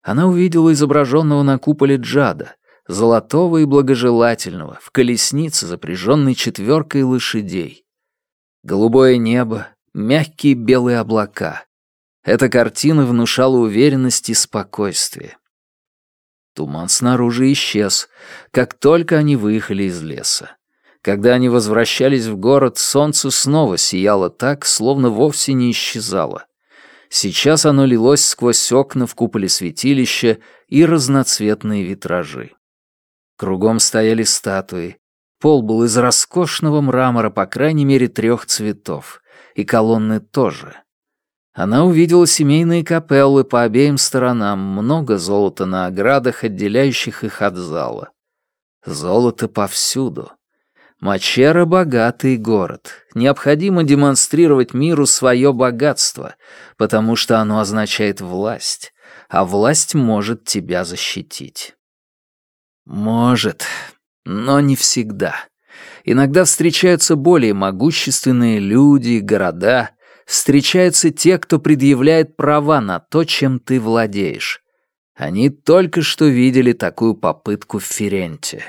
Она увидела изображенного на куполе Джада, золотого и благожелательного, в колеснице, запряженной четверкой лошадей. Голубое небо, мягкие белые облака. Эта картина внушала уверенность и спокойствие. Туман снаружи исчез, как только они выехали из леса. Когда они возвращались в город, солнце снова сияло так, словно вовсе не исчезало. Сейчас оно лилось сквозь окна в куполе святилища и разноцветные витражи. Кругом стояли статуи. Пол был из роскошного мрамора, по крайней мере, трех цветов. И колонны тоже. Она увидела семейные капеллы по обеим сторонам, много золота на оградах, отделяющих их от зала. Золото повсюду. Мачера — богатый город. Необходимо демонстрировать миру свое богатство, потому что оно означает власть, а власть может тебя защитить. Может, но не всегда. Иногда встречаются более могущественные люди, города, встречаются те, кто предъявляет права на то, чем ты владеешь. Они только что видели такую попытку в Ференте.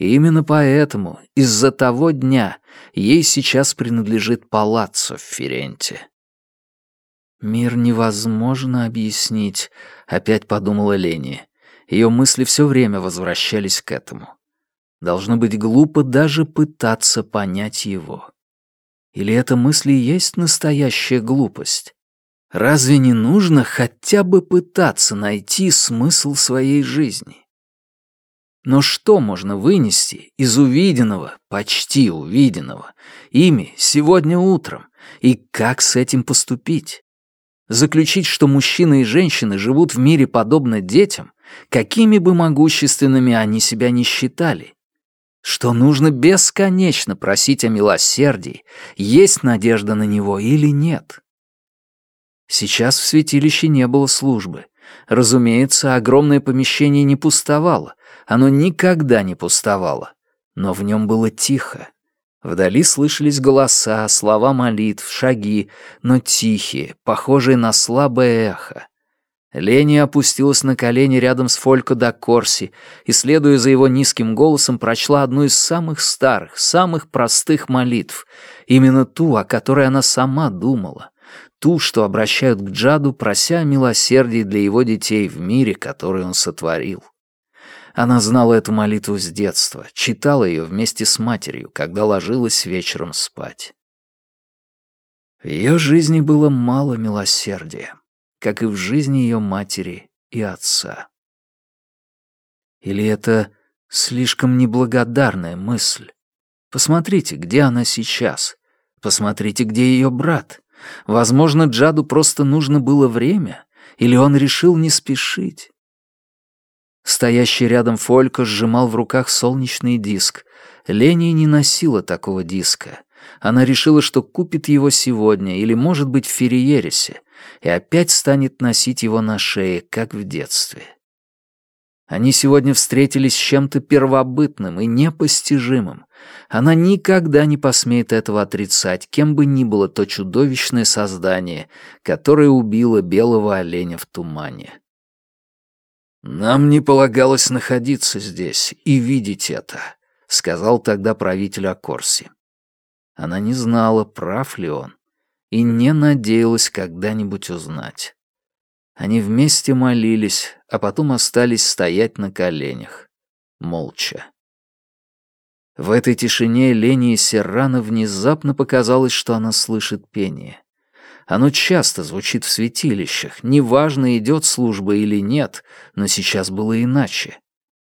Именно поэтому, из-за того дня, ей сейчас принадлежит палаццо в Ференте. «Мир невозможно объяснить», — опять подумала Лени. Ее мысли все время возвращались к этому. Должно быть глупо даже пытаться понять его. Или эта мысль и есть настоящая глупость? Разве не нужно хотя бы пытаться найти смысл своей жизни? Но что можно вынести из увиденного, почти увиденного, ими сегодня утром, и как с этим поступить? Заключить, что мужчины и женщины живут в мире подобно детям, какими бы могущественными они себя не считали, что нужно бесконечно просить о милосердии, есть надежда на него или нет. Сейчас в святилище не было службы. Разумеется, огромное помещение не пустовало, оно никогда не пустовало, но в нем было тихо. Вдали слышались голоса, слова молитв, шаги, но тихие, похожие на слабое эхо. Лени опустилась на колени рядом с Фолько да Корси и, следуя за его низким голосом, прочла одну из самых старых, самых простых молитв, именно ту, о которой она сама думала, ту, что обращают к Джаду, прося о милосердии для его детей в мире, который он сотворил. Она знала эту молитву с детства, читала ее вместе с матерью, когда ложилась вечером спать. В ее жизни было мало милосердия как и в жизни ее матери и отца. Или это слишком неблагодарная мысль? Посмотрите, где она сейчас. Посмотрите, где ее брат. Возможно, Джаду просто нужно было время, или он решил не спешить. Стоящий рядом Фолька сжимал в руках солнечный диск. Лени не носила такого диска. Она решила, что купит его сегодня или, может быть, в Ферриересе, и опять станет носить его на шее, как в детстве. Они сегодня встретились с чем-то первобытным и непостижимым. Она никогда не посмеет этого отрицать, кем бы ни было то чудовищное создание, которое убило белого оленя в тумане. «Нам не полагалось находиться здесь и видеть это», — сказал тогда правитель Акорси. Она не знала, прав ли он и не надеялась когда-нибудь узнать. Они вместе молились, а потом остались стоять на коленях, молча. В этой тишине Лене Серрано внезапно показалось, что она слышит пение. Оно часто звучит в святилищах, неважно, идет служба или нет, но сейчас было иначе.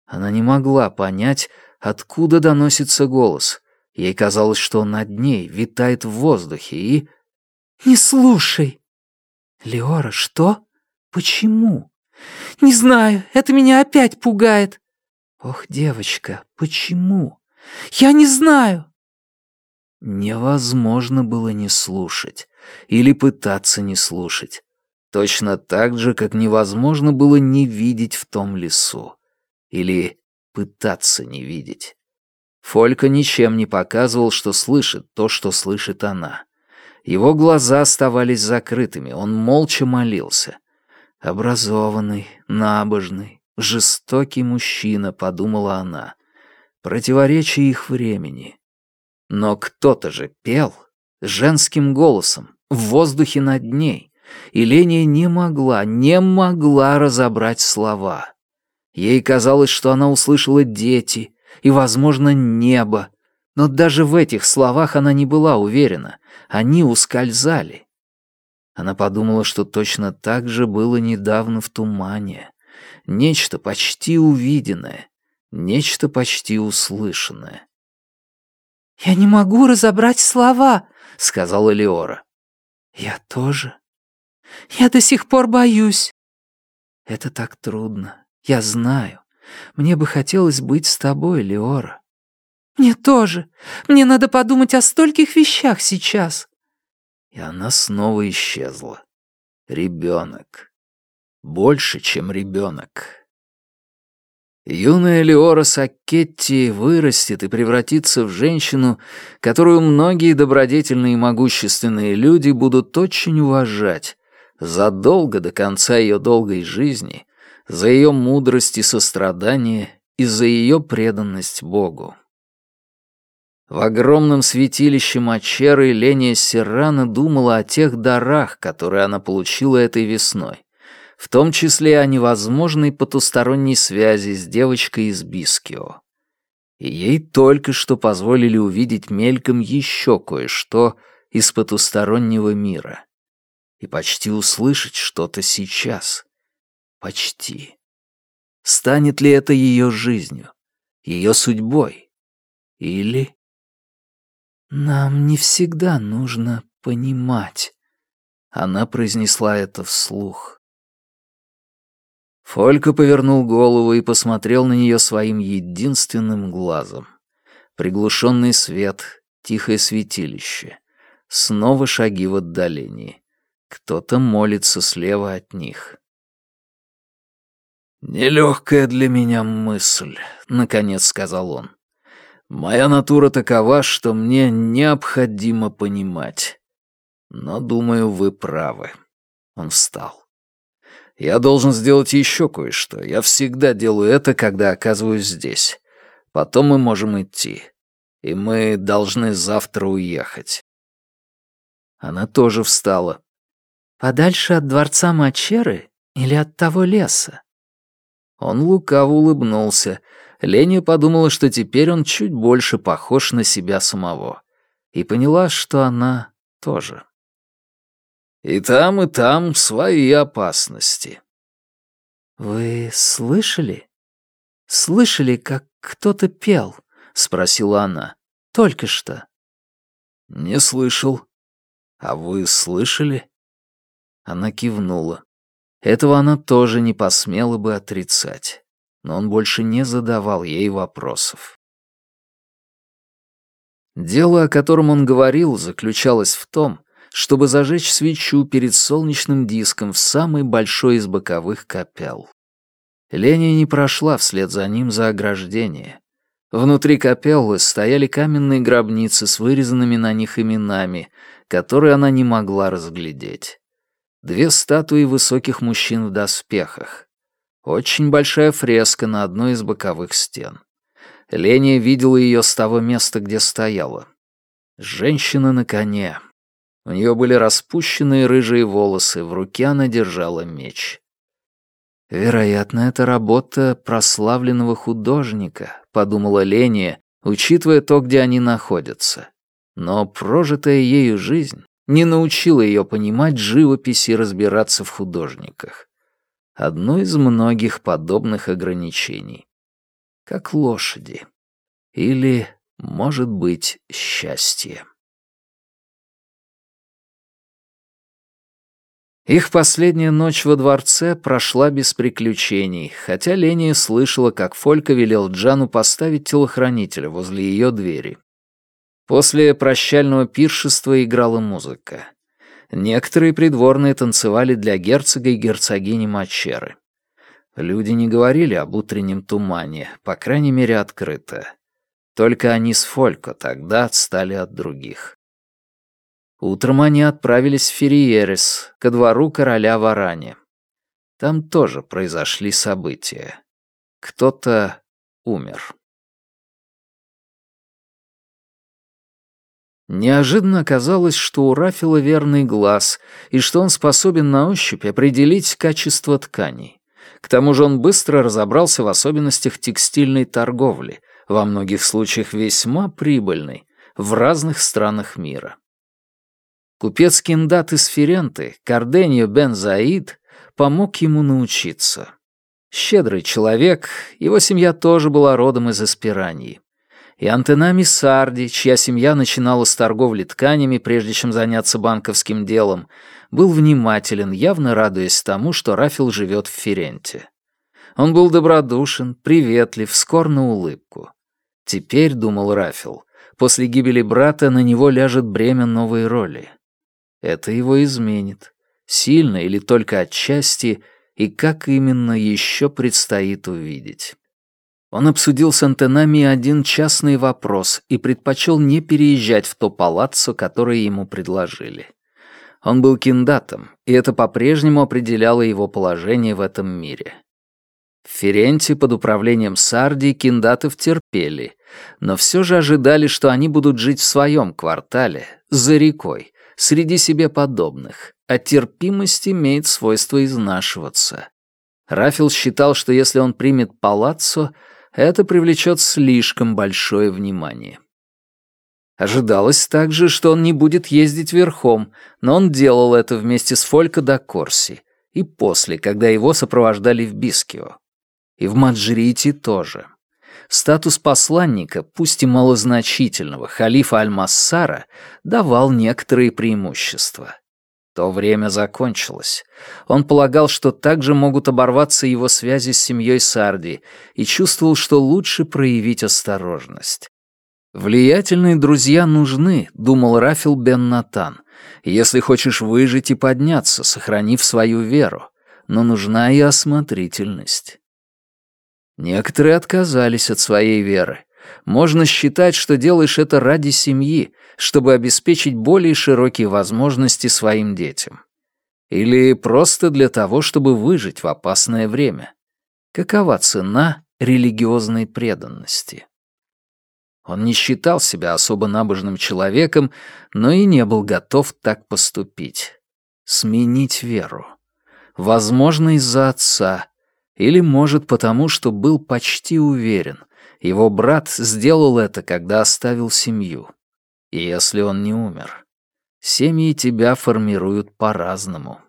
Она не могла понять, откуда доносится голос. Ей казалось, что он над ней, витает в воздухе и «Не слушай!» «Леора, что? Почему?» «Не знаю, это меня опять пугает». «Ох, девочка, почему?» «Я не знаю». Невозможно было не слушать или пытаться не слушать. Точно так же, как невозможно было не видеть в том лесу. Или пытаться не видеть. Фолька ничем не показывал, что слышит то, что слышит она. Его глаза оставались закрытыми, он молча молился. «Образованный, набожный, жестокий мужчина», — подумала она. Противоречие их времени. Но кто-то же пел женским голосом, в воздухе над ней, и Леня не могла, не могла разобрать слова. Ей казалось, что она услышала дети и, возможно, небо, но даже в этих словах она не была уверена. Они ускользали. Она подумала, что точно так же было недавно в тумане. Нечто почти увиденное, нечто почти услышанное. «Я не могу разобрать слова», — сказала Леора. «Я тоже. Я до сих пор боюсь». «Это так трудно. Я знаю. Мне бы хотелось быть с тобой, Леора. «Мне тоже. Мне надо подумать о стольких вещах сейчас». И она снова исчезла. Ребенок. Больше, чем ребенок. Юная Леора Саккетти вырастет и превратится в женщину, которую многие добродетельные и могущественные люди будут очень уважать задолго до конца ее долгой жизни, за ее мудрость и сострадание и за ее преданность Богу. В огромном святилище Мачеры Леня Серрана думала о тех дарах, которые она получила этой весной, в том числе о невозможной потусторонней связи с девочкой из Бискио. И ей только что позволили увидеть мельком еще кое-что из потустороннего мира. И почти услышать что-то сейчас. Почти. Станет ли это ее жизнью? ее судьбой. Или... «Нам не всегда нужно понимать», — она произнесла это вслух. Фолька повернул голову и посмотрел на нее своим единственным глазом. Приглушенный свет, тихое святилище. Снова шаги в отдалении. Кто-то молится слева от них. «Нелегкая для меня мысль», — наконец сказал он. «Моя натура такова, что мне необходимо понимать. Но, думаю, вы правы». Он встал. «Я должен сделать еще кое-что. Я всегда делаю это, когда оказываюсь здесь. Потом мы можем идти. И мы должны завтра уехать». Она тоже встала. «Подальше от дворца Мачеры или от того леса?» Он лукаво улыбнулся. Леня подумала, что теперь он чуть больше похож на себя самого. И поняла, что она тоже. И там, и там свои опасности. «Вы слышали? Слышали, как кто-то пел?» — спросила она. «Только что». «Не слышал. А вы слышали?» Она кивнула. Этого она тоже не посмела бы отрицать. Но он больше не задавал ей вопросов. Дело, о котором он говорил, заключалось в том, чтобы зажечь свечу перед солнечным диском в самой большой из боковых капел. Леня не прошла вслед за ним за ограждение. Внутри капеллы стояли каменные гробницы с вырезанными на них именами, которые она не могла разглядеть. Две статуи высоких мужчин в доспехах. Очень большая фреска на одной из боковых стен. Леня видела ее с того места, где стояла. Женщина на коне. У нее были распущенные рыжие волосы, в руке она держала меч. «Вероятно, это работа прославленного художника», — подумала Леня, учитывая то, где они находятся. Но прожитая ею жизнь не научила ее понимать живопись и разбираться в художниках. Одно из многих подобных ограничений. Как лошади. Или, может быть, счастье. Их последняя ночь во дворце прошла без приключений, хотя Леня слышала, как Фолька велел Джану поставить телохранителя возле ее двери. После прощального пиршества играла музыка. Некоторые придворные танцевали для герцога и герцогини Мачеры. Люди не говорили об утреннем тумане, по крайней мере, открыто. Только они с Фолько тогда отстали от других. Утром они отправились в Ферриерес, ко двору короля Варани. Там тоже произошли события. Кто-то умер. Неожиданно оказалось, что у Рафила верный глаз, и что он способен на ощупь определить качество тканей. К тому же он быстро разобрался в особенностях текстильной торговли, во многих случаях весьма прибыльной, в разных странах мира. Купец Киндат из Ференты, Карденьо бен Заид, помог ему научиться. Щедрый человек, его семья тоже была родом из Эспирании. И Антенами Сарди, чья семья начинала с торговли тканями, прежде чем заняться банковским делом, был внимателен, явно радуясь тому, что Рафил живет в Ференте. Он был добродушен, приветлив, скор на улыбку. Теперь, думал Рафил, после гибели брата на него ляжет бремя новой роли. Это его изменит. Сильно или только отчасти, и как именно еще предстоит увидеть. Он обсудил с Антенами один частный вопрос и предпочел не переезжать в то палаццо, которое ему предложили. Он был киндатом, и это по-прежнему определяло его положение в этом мире. В Ференте под управлением Сарди киндатов терпели, но все же ожидали, что они будут жить в своем квартале, за рекой, среди себе подобных, а терпимость имеет свойство изнашиваться. Рафил считал, что если он примет палаццо, это привлечет слишком большое внимание. Ожидалось также, что он не будет ездить верхом, но он делал это вместе с Фолько до Корси и после, когда его сопровождали в Бискио. И в Маджрите тоже. Статус посланника, пусть и малозначительного, халифа Аль-Массара давал некоторые преимущества. То время закончилось. Он полагал, что также могут оборваться его связи с семьей Сарди, и чувствовал, что лучше проявить осторожность. «Влиятельные друзья нужны», — думал Рафил бен Натан, «если хочешь выжить и подняться, сохранив свою веру, но нужна и осмотрительность». Некоторые отказались от своей веры. Можно считать, что делаешь это ради семьи, чтобы обеспечить более широкие возможности своим детям. Или просто для того, чтобы выжить в опасное время. Какова цена религиозной преданности? Он не считал себя особо набожным человеком, но и не был готов так поступить. Сменить веру. Возможно, из-за отца, или, может, потому, что был почти уверен, его брат сделал это, когда оставил семью. И если он не умер. Семьи тебя формируют по-разному.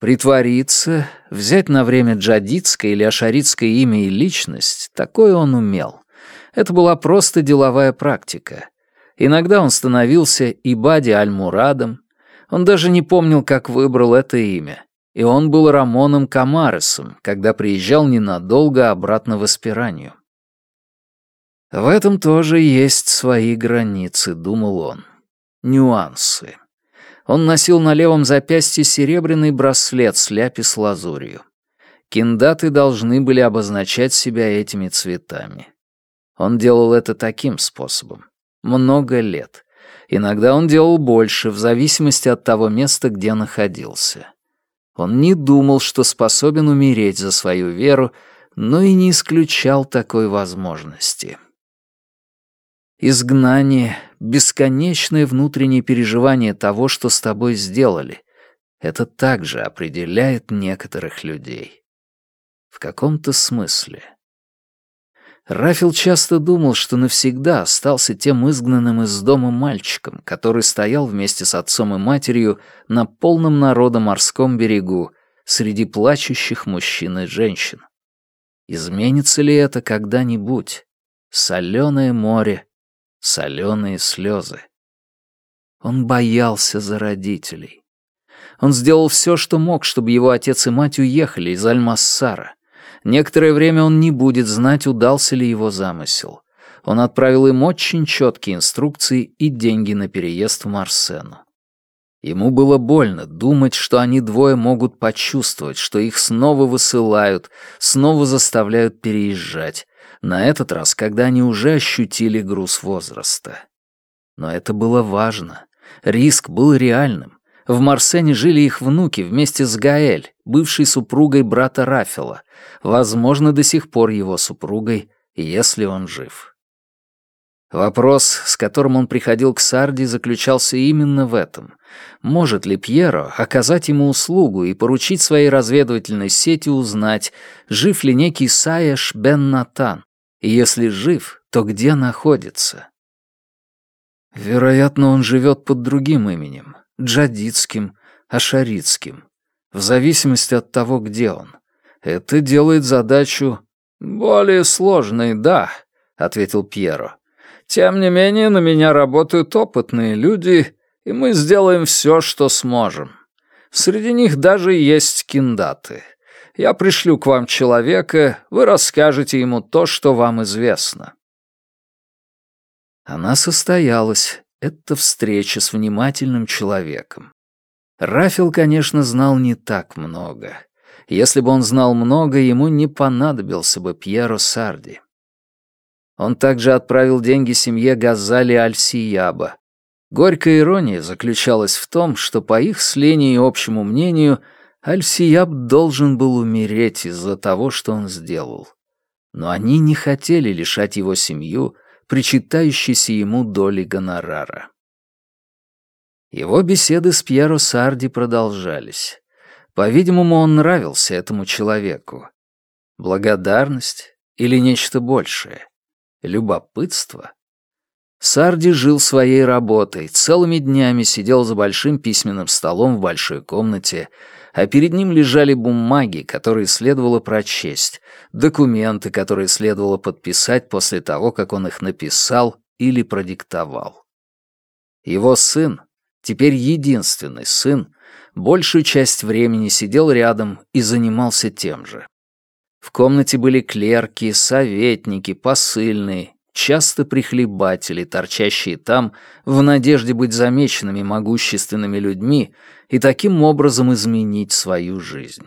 Притвориться, взять на время джадитское или ашаритское имя и личность, такое он умел. Это была просто деловая практика. Иногда он становился Ибади Аль-Мурадом. Он даже не помнил, как выбрал это имя и он был Рамоном Камаресом, когда приезжал ненадолго обратно в Аспиранию. В этом тоже есть свои границы, думал он. Нюансы. Он носил на левом запястье серебряный браслет с ляпис лазурью. Киндаты должны были обозначать себя этими цветами. Он делал это таким способом. Много лет. Иногда он делал больше, в зависимости от того места, где находился. Он не думал, что способен умереть за свою веру, но и не исключал такой возможности. Изгнание, бесконечное внутреннее переживание того, что с тобой сделали, это также определяет некоторых людей. В каком-то смысле. Рафил часто думал, что навсегда остался тем изгнанным из дома мальчиком, который стоял вместе с отцом и матерью на полном народа морском берегу среди плачущих мужчин и женщин. Изменится ли это когда-нибудь? Соленое море, соленые слезы. Он боялся за родителей. Он сделал все, что мог, чтобы его отец и мать уехали из Альмассара. Некоторое время он не будет знать, удался ли его замысел. Он отправил им очень четкие инструкции и деньги на переезд в Марсену. Ему было больно думать, что они двое могут почувствовать, что их снова высылают, снова заставляют переезжать, на этот раз, когда они уже ощутили груз возраста. Но это было важно. Риск был реальным. В Марсене жили их внуки вместе с Гаэль, бывшей супругой брата Рафила, возможно, до сих пор его супругой, если он жив. Вопрос, с которым он приходил к Сарди, заключался именно в этом. Может ли Пьеро оказать ему услугу и поручить своей разведывательной сети узнать, жив ли некий Саеш Бен Натан, и если жив, то где находится? Вероятно, он живет под другим именем, джадитским, ашаритским, в зависимости от того, где он. Это делает задачу более сложной, да, ответил Пьеро. Тем не менее, на меня работают опытные люди, и мы сделаем все, что сможем. Среди них даже есть киндаты. Я пришлю к вам человека, вы расскажете ему то, что вам известно. Она состоялась, эта встреча с внимательным человеком. Рафил, конечно, знал не так много. Если бы он знал много, ему не понадобился бы Пьеро Сарди. Он также отправил деньги семье Газали Аль-Сияба. Горькая ирония заключалась в том, что, по их с Леней общему мнению, Аль-Сияб должен был умереть из-за того, что он сделал. Но они не хотели лишать его семью причитающейся ему доли гонорара. Его беседы с Пьеро Сарди продолжались. По-видимому, он нравился этому человеку. Благодарность или нечто большее? Любопытство? Сарди жил своей работой, целыми днями сидел за большим письменным столом в большой комнате, а перед ним лежали бумаги, которые следовало прочесть, документы, которые следовало подписать после того, как он их написал или продиктовал. Его сын, теперь единственный сын, большую часть времени сидел рядом и занимался тем же. В комнате были клерки, советники, посыльные, часто прихлебатели, торчащие там в надежде быть замеченными могущественными людьми и таким образом изменить свою жизнь.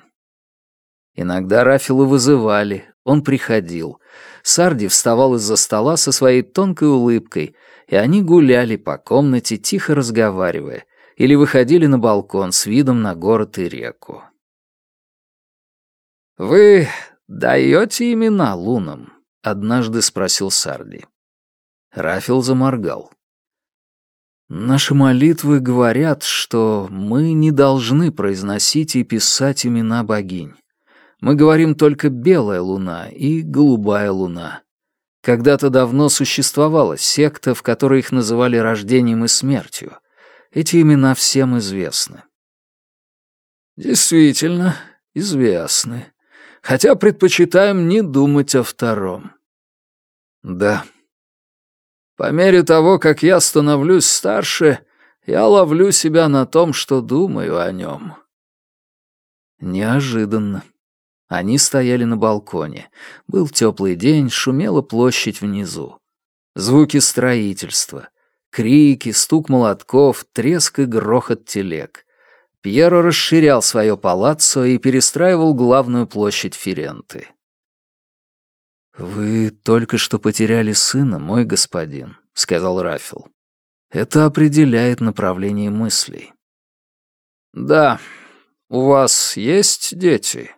Иногда Рафила вызывали, он приходил. Сарди вставал из-за стола со своей тонкой улыбкой, и они гуляли по комнате, тихо разговаривая, или выходили на балкон с видом на город и реку. «Вы даете имена лунам?» — однажды спросил Сарди. Рафил заморгал. «Наши молитвы говорят, что мы не должны произносить и писать имена богинь. Мы говорим только «белая луна» и «голубая луна». Когда-то давно существовала секта, в которой их называли рождением и смертью. Эти имена всем известны. Действительно, известны хотя предпочитаем не думать о втором. Да. По мере того, как я становлюсь старше, я ловлю себя на том, что думаю о нем. Неожиданно. Они стояли на балконе. Был теплый день, шумела площадь внизу. Звуки строительства. Крики, стук молотков, треск и грохот телег. Пьеро расширял свое палаццо и перестраивал главную площадь Ференты. «Вы только что потеряли сына, мой господин», — сказал Рафил. «Это определяет направление мыслей». «Да. У вас есть дети?»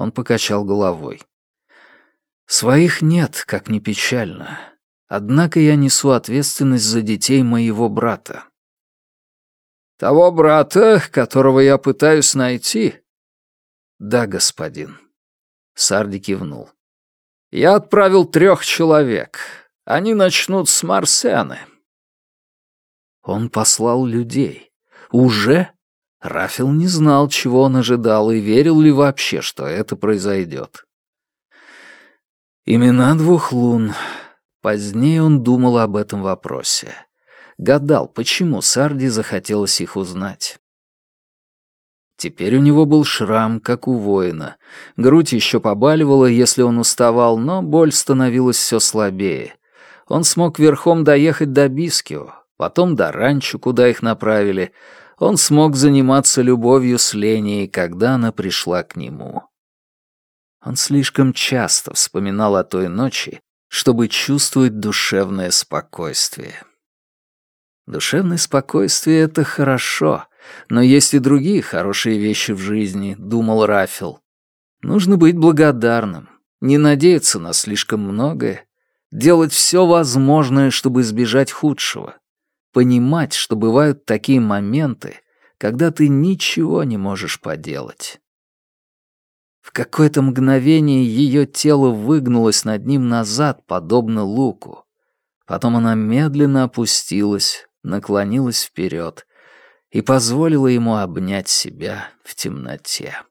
Он покачал головой. «Своих нет, как ни печально. Однако я несу ответственность за детей моего брата. Того брата, которого я пытаюсь найти?» «Да, господин». Сарди кивнул. «Я отправил трех человек. Они начнут с Марсены». Он послал людей. Уже? Рафил не знал, чего он ожидал, и верил ли вообще, что это произойдет. Имена двух лун. Позднее он думал об этом вопросе гадал, почему Сарди захотелось их узнать. Теперь у него был шрам, как у воина. Грудь еще побаливала, если он уставал, но боль становилась все слабее. Он смог верхом доехать до Бискио, потом до ранчо, куда их направили. Он смог заниматься любовью с Леней, когда она пришла к нему. Он слишком часто вспоминал о той ночи, чтобы чувствовать душевное спокойствие. Душевное спокойствие — это хорошо, но есть и другие хорошие вещи в жизни, — думал Рафил. Нужно быть благодарным, не надеяться на слишком многое, делать все возможное, чтобы избежать худшего, понимать, что бывают такие моменты, когда ты ничего не можешь поделать. В какое-то мгновение ее тело выгнулось над ним назад, подобно луку. Потом она медленно опустилась, наклонилась вперед и позволила ему обнять себя в темноте.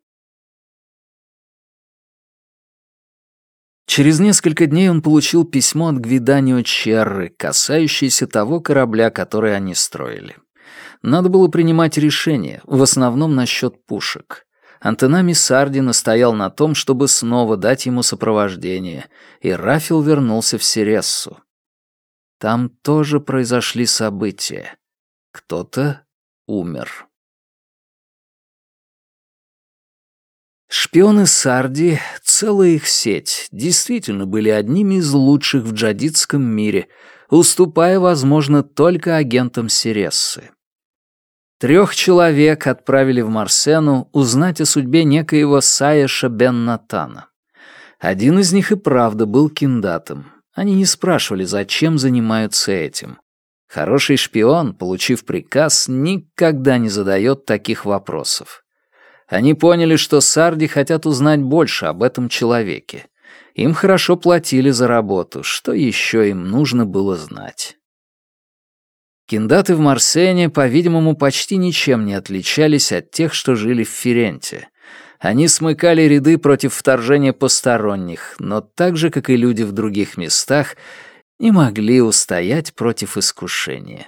Через несколько дней он получил письмо от Гвиданио Черры, касающееся того корабля, который они строили. Надо было принимать решение, в основном насчет пушек. Антонами Сарди настоял на том, чтобы снова дать ему сопровождение, и Рафил вернулся в Сирессу. Там тоже произошли события. Кто-то умер. Шпионы Сарди, целая их сеть, действительно были одними из лучших в джадитском мире, уступая, возможно, только агентам Сирессы. Трех человек отправили в Марсену узнать о судьбе некоего Саяша бен Натана. Один из них и правда был киндатом, они не спрашивали, зачем занимаются этим. Хороший шпион, получив приказ, никогда не задает таких вопросов. Они поняли, что Сарди хотят узнать больше об этом человеке. Им хорошо платили за работу, что еще им нужно было знать. Киндаты в Марсене, по-видимому, почти ничем не отличались от тех, что жили в Ференте. Они смыкали ряды против вторжения посторонних, но так же, как и люди в других местах, не могли устоять против искушения.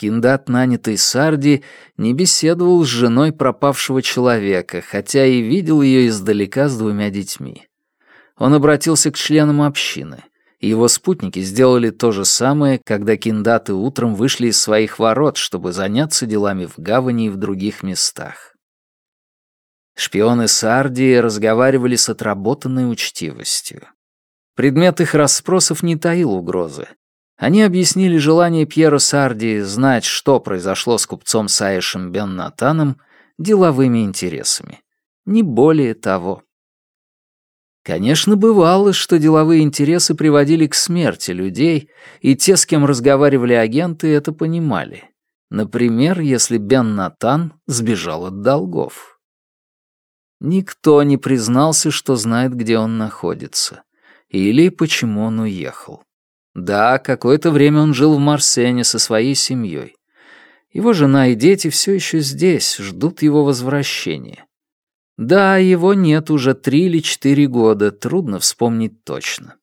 Киндат, нанятый Сарди, не беседовал с женой пропавшего человека, хотя и видел ее издалека с двумя детьми. Он обратился к членам общины. Его спутники сделали то же самое, когда киндаты утром вышли из своих ворот, чтобы заняться делами в гавани и в других местах. Шпионы Сардии разговаривали с отработанной учтивостью. Предмет их расспросов не таил угрозы. Они объяснили желание Пьера Сарди знать, что произошло с купцом Саишем Бен Натаном, деловыми интересами. Не более того. Конечно, бывало, что деловые интересы приводили к смерти людей, и те, с кем разговаривали агенты, это понимали. Например, если Бен Натан сбежал от долгов. Никто не признался, что знает, где он находится, или почему он уехал. Да, какое-то время он жил в Марсене со своей семьей. Его жена и дети все еще здесь, ждут его возвращения. Да, его нет уже три или четыре года, трудно вспомнить точно.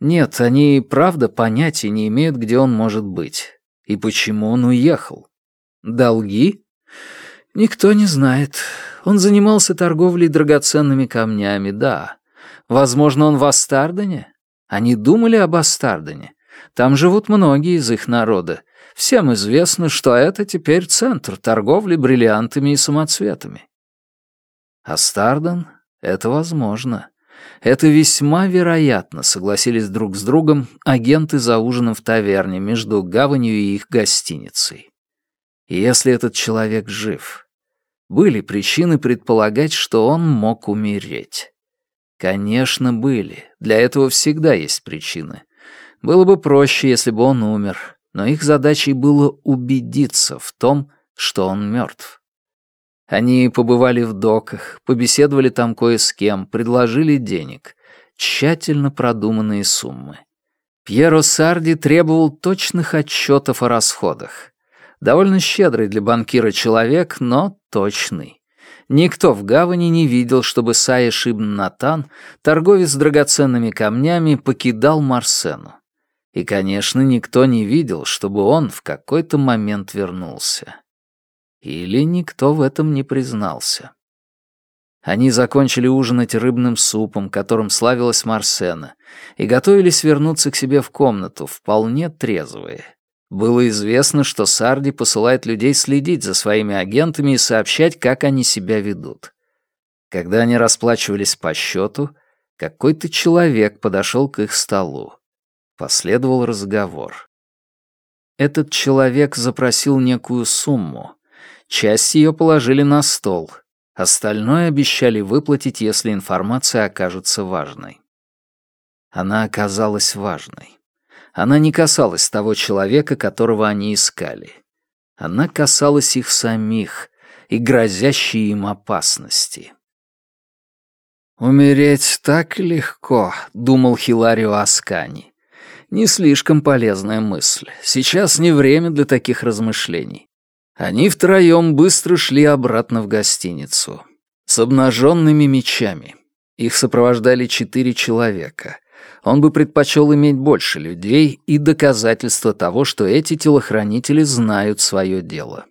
Нет, они правда понятия не имеют, где он может быть. И почему он уехал. Долги? Никто не знает. Он занимался торговлей драгоценными камнями, да. Возможно, он в Астардене? Они думали об Астардене. Там живут многие из их народа. Всем известно, что это теперь центр торговли бриллиантами и самоцветами. А Старден — это возможно. Это весьма вероятно, согласились друг с другом агенты за ужином в таверне между гаванью и их гостиницей. если этот человек жив, были причины предполагать, что он мог умереть. Конечно, были. Для этого всегда есть причины. Было бы проще, если бы он умер, но их задачей было убедиться в том, что он мертв. Они побывали в доках, побеседовали там кое с кем, предложили денег. Тщательно продуманные суммы. Пьеро Сарди требовал точных отчетов о расходах. Довольно щедрый для банкира человек, но точный. Никто в гавани не видел, чтобы Саиш ибн Натан, торговец драгоценными камнями, покидал Марсену. И, конечно, никто не видел, чтобы он в какой-то момент вернулся. Или никто в этом не признался. Они закончили ужинать рыбным супом, которым славилась Марсена, и готовились вернуться к себе в комнату, вполне трезвые. Было известно, что Сарди посылает людей следить за своими агентами и сообщать, как они себя ведут. Когда они расплачивались по счету, какой-то человек подошел к их столу. Последовал разговор. Этот человек запросил некую сумму, Часть ее положили на стол. Остальное обещали выплатить, если информация окажется важной. Она оказалась важной. Она не касалась того человека, которого они искали. Она касалась их самих и грозящей им опасности. «Умереть так легко», — думал Хиларио Аскани. «Не слишком полезная мысль. Сейчас не время для таких размышлений. Они втроем быстро шли обратно в гостиницу. С обнаженными мечами. Их сопровождали четыре человека. Он бы предпочел иметь больше людей и доказательства того, что эти телохранители знают свое дело.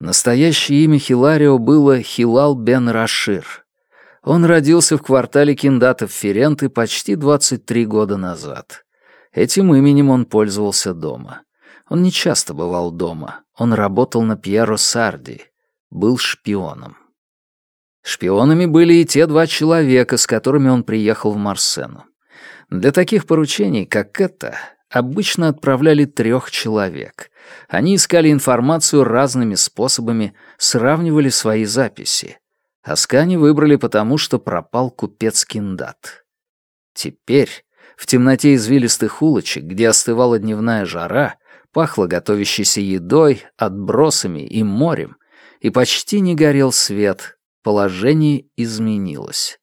Настоящее имя Хиларио было Хилал бен Рашир. Он родился в квартале киндатов Ференты почти 23 года назад. Этим именем он пользовался дома. Он не часто бывал дома. Он работал на Пьеро Сарди. Был шпионом. Шпионами были и те два человека, с которыми он приехал в Марсену. Для таких поручений, как это, обычно отправляли трех человек. Они искали информацию разными способами, сравнивали свои записи. Аскани выбрали потому, что пропал купец Киндат. Теперь, в темноте извилистых улочек, где остывала дневная жара, Пахло готовящейся едой, отбросами и морем, и почти не горел свет, положение изменилось.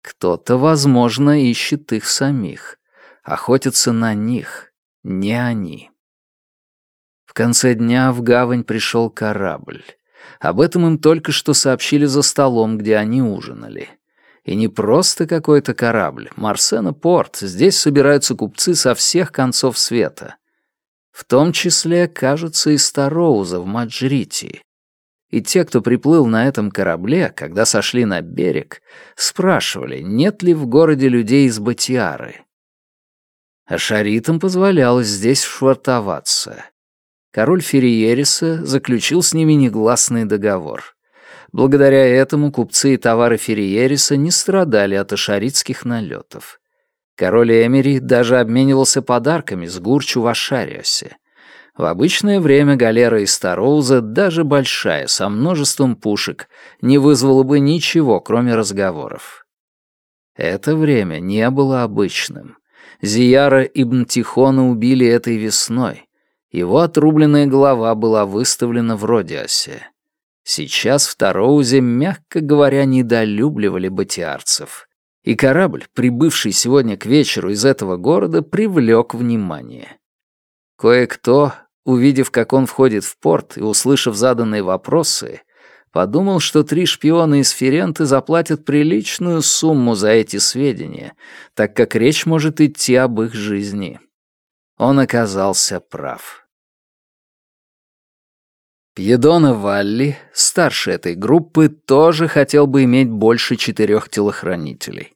Кто-то, возможно, ищет их самих, охотится на них, не они. В конце дня в гавань пришел корабль. Об этом им только что сообщили за столом, где они ужинали. И не просто какой-то корабль. Марсена порт. Здесь собираются купцы со всех концов света. В том числе, кажется, и Староуза в Маджрите. И те, кто приплыл на этом корабле, когда сошли на берег, спрашивали, нет ли в городе людей из Батиары. А шаритам позволялось здесь швартоваться. Король Ферриериса заключил с ними негласный договор. Благодаря этому купцы и товары Ферриериса не страдали от ашаритских налетов. Король Эмери даже обменивался подарками с Гурчу в Ашариосе. В обычное время галера из Староуза, даже большая, со множеством пушек, не вызвала бы ничего, кроме разговоров. Это время не было обычным. Зияра ибн Тихона убили этой весной. Его отрубленная голова была выставлена в Родиасе. Сейчас в Тароузе, мягко говоря, недолюбливали батиарцев. И корабль, прибывший сегодня к вечеру из этого города, привлек внимание. Кое-кто, увидев, как он входит в порт и услышав заданные вопросы, подумал, что три шпиона из Ференты заплатят приличную сумму за эти сведения, так как речь может идти об их жизни. Он оказался прав. Пьедона Валли, старший этой группы, тоже хотел бы иметь больше четырех телохранителей.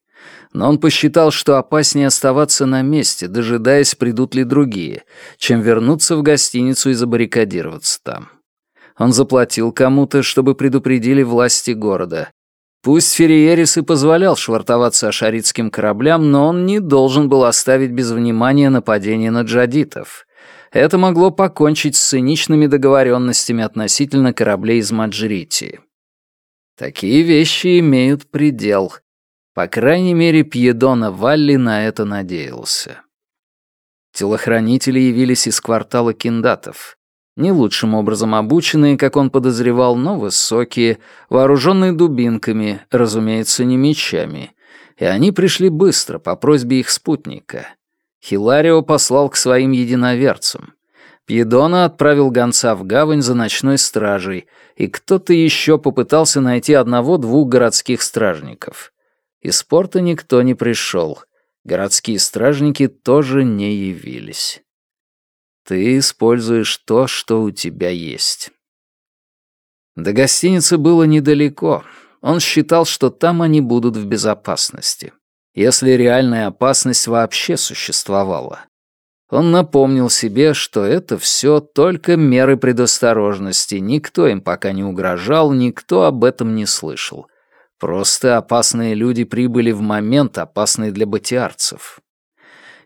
Но он посчитал, что опаснее оставаться на месте, дожидаясь, придут ли другие, чем вернуться в гостиницу и забаррикадироваться там. Он заплатил кому-то, чтобы предупредили власти города. Пусть Ферриерис и позволял швартоваться ашаритским кораблям, но он не должен был оставить без внимания нападение на джадитов. Это могло покончить с циничными договоренностями относительно кораблей из Маджрити. Такие вещи имеют предел. По крайней мере, Пьедона Валли на это надеялся. Телохранители явились из квартала киндатов. Не лучшим образом обученные, как он подозревал, но высокие, вооруженные дубинками, разумеется, не мечами. И они пришли быстро, по просьбе их спутника. Хиларио послал к своим единоверцам. Пьедона отправил гонца в гавань за ночной стражей, и кто-то еще попытался найти одного-двух городских стражников. Из порта никто не пришел. Городские стражники тоже не явились. Ты используешь то, что у тебя есть. До гостиницы было недалеко. Он считал, что там они будут в безопасности. Если реальная опасность вообще существовала. Он напомнил себе, что это все только меры предосторожности, никто им пока не угрожал, никто об этом не слышал. Просто опасные люди прибыли в момент, опасный для батиарцев.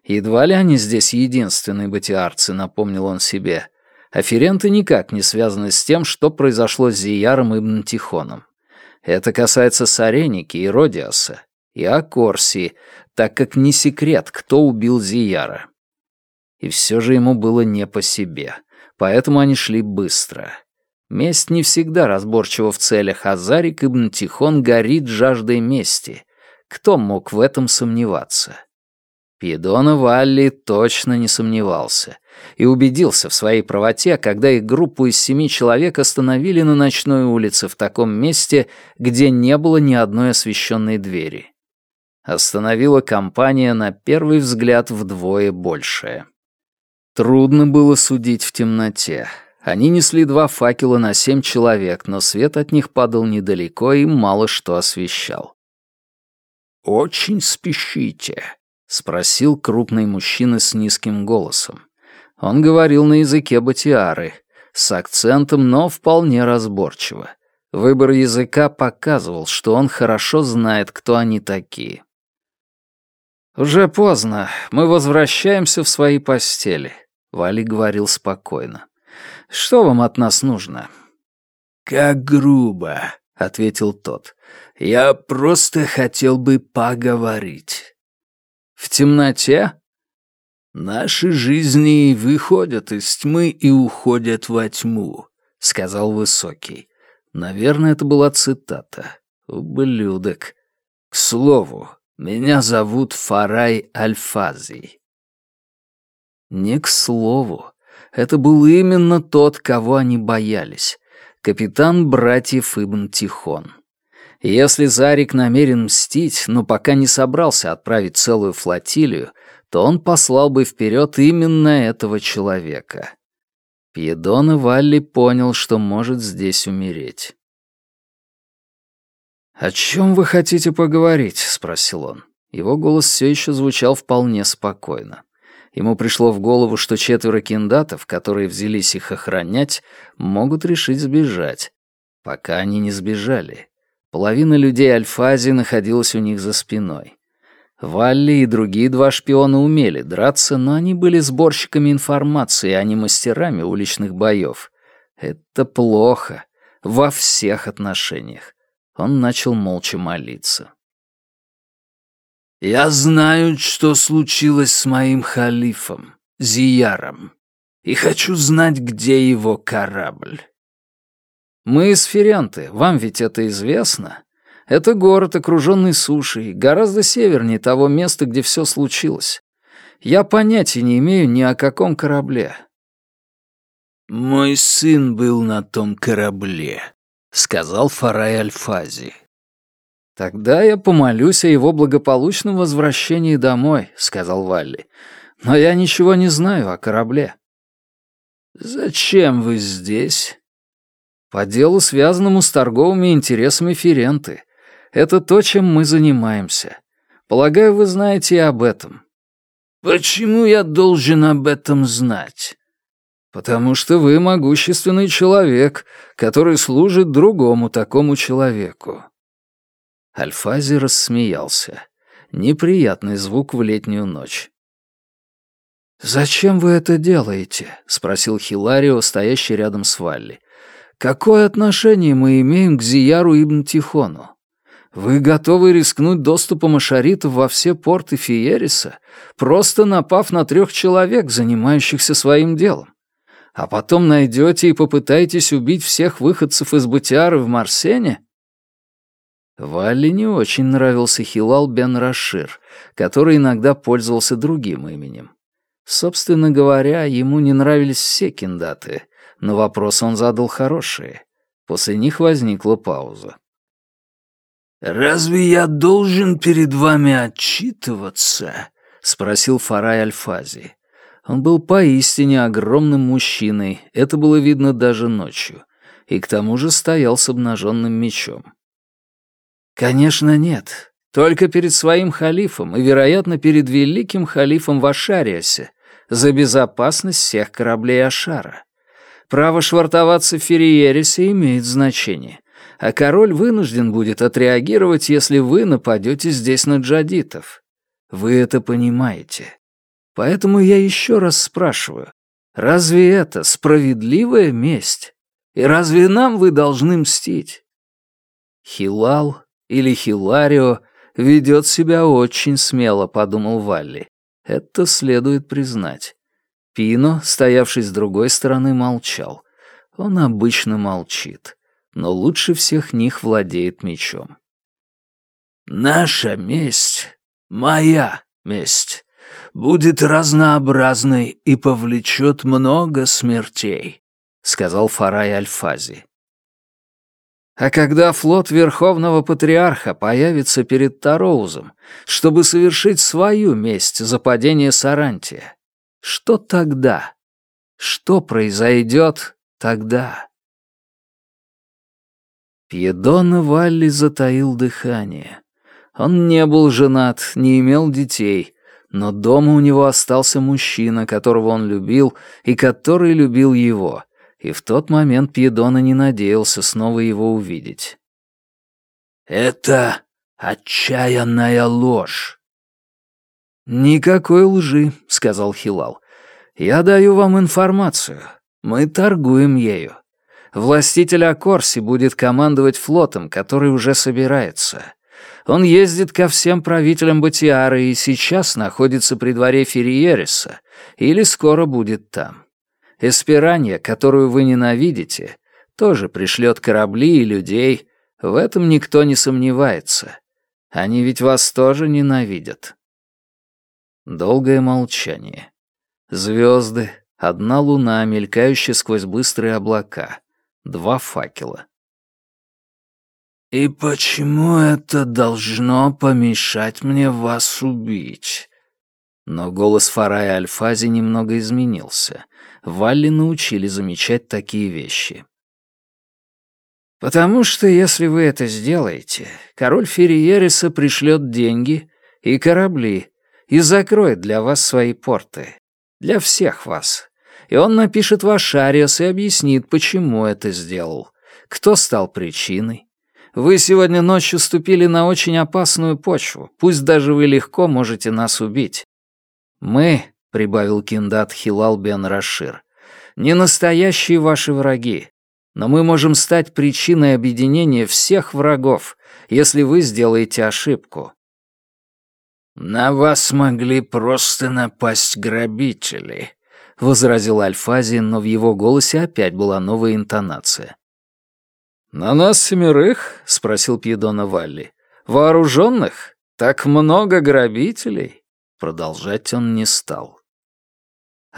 Едва ли они здесь единственные батиарцы, напомнил он себе. Аференты никак не связаны с тем, что произошло с Зияром и Тихоном. Это касается Сареники и Родиаса, и Акорсии, так как не секрет, кто убил Зияра. И все же ему было не по себе, поэтому они шли быстро. Месть не всегда разборчива в целях, а Зарик Ибн Тихон горит жаждой мести. Кто мог в этом сомневаться? Пьедона Валли точно не сомневался и убедился в своей правоте, когда их группу из семи человек остановили на ночной улице в таком месте, где не было ни одной освещенной двери. Остановила компания на первый взгляд вдвое большая. Трудно было судить в темноте. Они несли два факела на семь человек, но свет от них падал недалеко и мало что освещал. «Очень спешите», — спросил крупный мужчина с низким голосом. Он говорил на языке батиары, с акцентом, но вполне разборчиво. Выбор языка показывал, что он хорошо знает, кто они такие. «Уже поздно. Мы возвращаемся в свои постели», — Вали говорил спокойно. «Что вам от нас нужно?» «Как грубо», — ответил тот. «Я просто хотел бы поговорить». В темноте? Наши жизни выходят из тьмы и уходят во тьму, сказал Высокий. Наверное, это была цитата. Ублюдок. К слову, меня зовут Фарай Альфазий. Не к слову. Это был именно тот, кого они боялись. Капитан братьев Ибн Тихон. Если Зарик намерен мстить, но пока не собрался отправить целую флотилию, то он послал бы вперед именно этого человека. Пьедон и Валли понял, что может здесь умереть. «О чем вы хотите поговорить?» — спросил он. Его голос все еще звучал вполне спокойно. Ему пришло в голову, что четверо киндатов, которые взялись их охранять, могут решить сбежать. Пока они не сбежали. Половина людей Альфази находилась у них за спиной. Валли и другие два шпиона умели драться, но они были сборщиками информации, а не мастерами уличных боев. Это плохо. Во всех отношениях. Он начал молча молиться. «Я знаю, что случилось с моим халифом, Зияром, и хочу знать, где его корабль». «Мы из Ференты, вам ведь это известно?» Это город, окруженный сушей, гораздо севернее того места, где все случилось. Я понятия не имею ни о каком корабле». «Мой сын был на том корабле», — сказал Фарай Альфази. «Тогда я помолюсь о его благополучном возвращении домой», — сказал Валли. «Но я ничего не знаю о корабле». «Зачем вы здесь?» «По делу, связанному с торговыми интересами Ференты. Это то, чем мы занимаемся. Полагаю, вы знаете и об этом». «Почему я должен об этом знать?» «Потому что вы могущественный человек, который служит другому такому человеку». Альфази рассмеялся. Неприятный звук в летнюю ночь. «Зачем вы это делаете?» — спросил Хиларио, стоящий рядом с Валли. «Какое отношение мы имеем к Зияру Ибн Тихону?» Вы готовы рискнуть доступом ашаритов во все порты Фиериса, просто напав на трех человек, занимающихся своим делом. А потом найдете и попытаетесь убить всех выходцев из Бутиары в Марсене? Валли не очень нравился Хилал бен Рашир, который иногда пользовался другим именем. Собственно говоря, ему не нравились все киндаты, но вопросы он задал хорошие. После них возникла пауза. «Разве я должен перед вами отчитываться?» — спросил Фарай Альфази. Он был поистине огромным мужчиной, это было видно даже ночью, и к тому же стоял с обнаженным мечом. «Конечно, нет. Только перед своим халифом и, вероятно, перед великим халифом в Ашариасе за безопасность всех кораблей Ашара. Право швартоваться в Ферриересе имеет значение, а король вынужден будет отреагировать, если вы нападете здесь на джадитов. Вы это понимаете. Поэтому я еще раз спрашиваю, разве это справедливая месть? И разве нам вы должны мстить? Хилал или Хиларио ведет себя очень смело, подумал Валли. Это следует признать. Пино, стоявший с другой стороны, молчал. Он обычно молчит но лучше всех них владеет мечом. «Наша месть, моя месть, будет разнообразной и повлечет много смертей», — сказал Фарай Альфази. А когда флот Верховного Патриарха появится перед Тароузом, чтобы совершить свою месть за падение Сарантия, что тогда? Что произойдет тогда? Пьедона Валли затаил дыхание. Он не был женат, не имел детей, но дома у него остался мужчина, которого он любил и который любил его, и в тот момент Пьедона не надеялся снова его увидеть. «Это отчаянная ложь». «Никакой лжи», — сказал Хилал. «Я даю вам информацию. Мы торгуем ею. Властитель Акорси будет командовать флотом, который уже собирается. Он ездит ко всем правителям Батиары и сейчас находится при дворе Ферриереса, или скоро будет там. Эсперанья, которую вы ненавидите, тоже пришлет корабли и людей, в этом никто не сомневается. Они ведь вас тоже ненавидят. Долгое молчание. Звезды, Одна луна, мелькающая сквозь быстрые облака. Два факела. «И почему это должно помешать мне вас убить?» Но голос Фарая Альфази немного изменился. Валли научили замечать такие вещи. «Потому что если вы это сделаете, король Ферриериса пришлет деньги и корабли и закроет для вас свои порты. Для всех вас. И он напишет ваш ариас и объяснит, почему это сделал, кто стал причиной, вы сегодня ночью ступили на очень опасную почву, пусть даже вы легко можете нас убить. Мы, — прибавил Киндат Хилал бен Рашир, — не настоящие ваши враги, но мы можем стать причиной объединения всех врагов, если вы сделаете ошибку. «На вас могли просто напасть грабители», — возразил Альфази, но в его голосе опять была новая интонация. «На нас семерых?» — спросил Пьедона Валли. «Вооруженных? Так много грабителей?» Продолжать он не стал.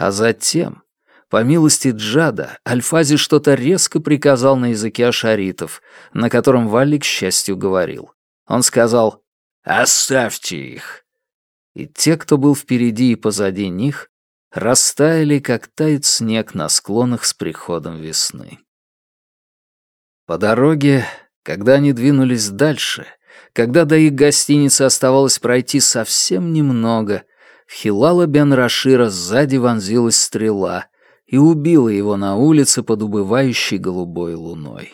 А затем, по милости Джада, Альфази что-то резко приказал на языке ашаритов, на котором Валли, к счастью, говорил. Он сказал «Оставьте их!» И те, кто был впереди и позади них, растаяли, как тает снег на склонах с приходом весны. По дороге, когда они двинулись дальше, когда до их гостиницы оставалось пройти совсем немного, в Хилала бен Рашира сзади вонзилась стрела и убила его на улице под убывающей голубой луной.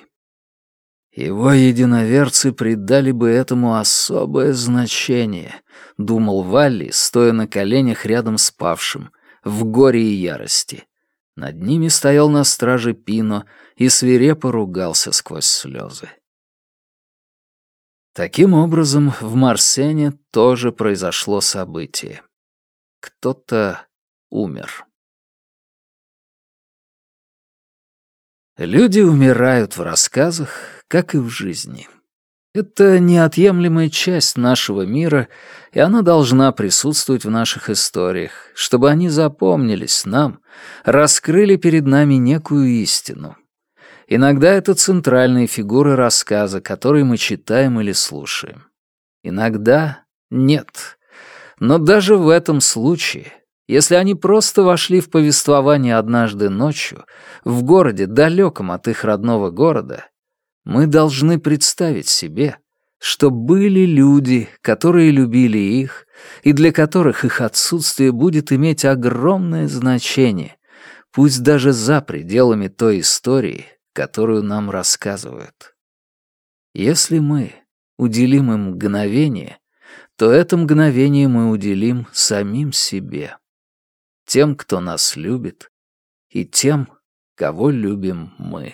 Его единоверцы придали бы этому особое значение, думал Валли, стоя на коленях рядом с павшим, в горе и ярости. Над ними стоял на страже Пино и свирепо ругался сквозь слезы. Таким образом, в Марсене тоже произошло событие. Кто-то умер. Люди умирают в рассказах, как и в жизни. Это неотъемлемая часть нашего мира, и она должна присутствовать в наших историях, чтобы они запомнились нам, раскрыли перед нами некую истину. Иногда это центральные фигуры рассказа, которые мы читаем или слушаем. Иногда нет. Но даже в этом случае, если они просто вошли в повествование однажды ночью, в городе, далеком от их родного города, мы должны представить себе, что были люди, которые любили их, и для которых их отсутствие будет иметь огромное значение, пусть даже за пределами той истории, которую нам рассказывают. Если мы уделим им мгновение, то это мгновение мы уделим самим себе, тем, кто нас любит, и тем, кого любим мы.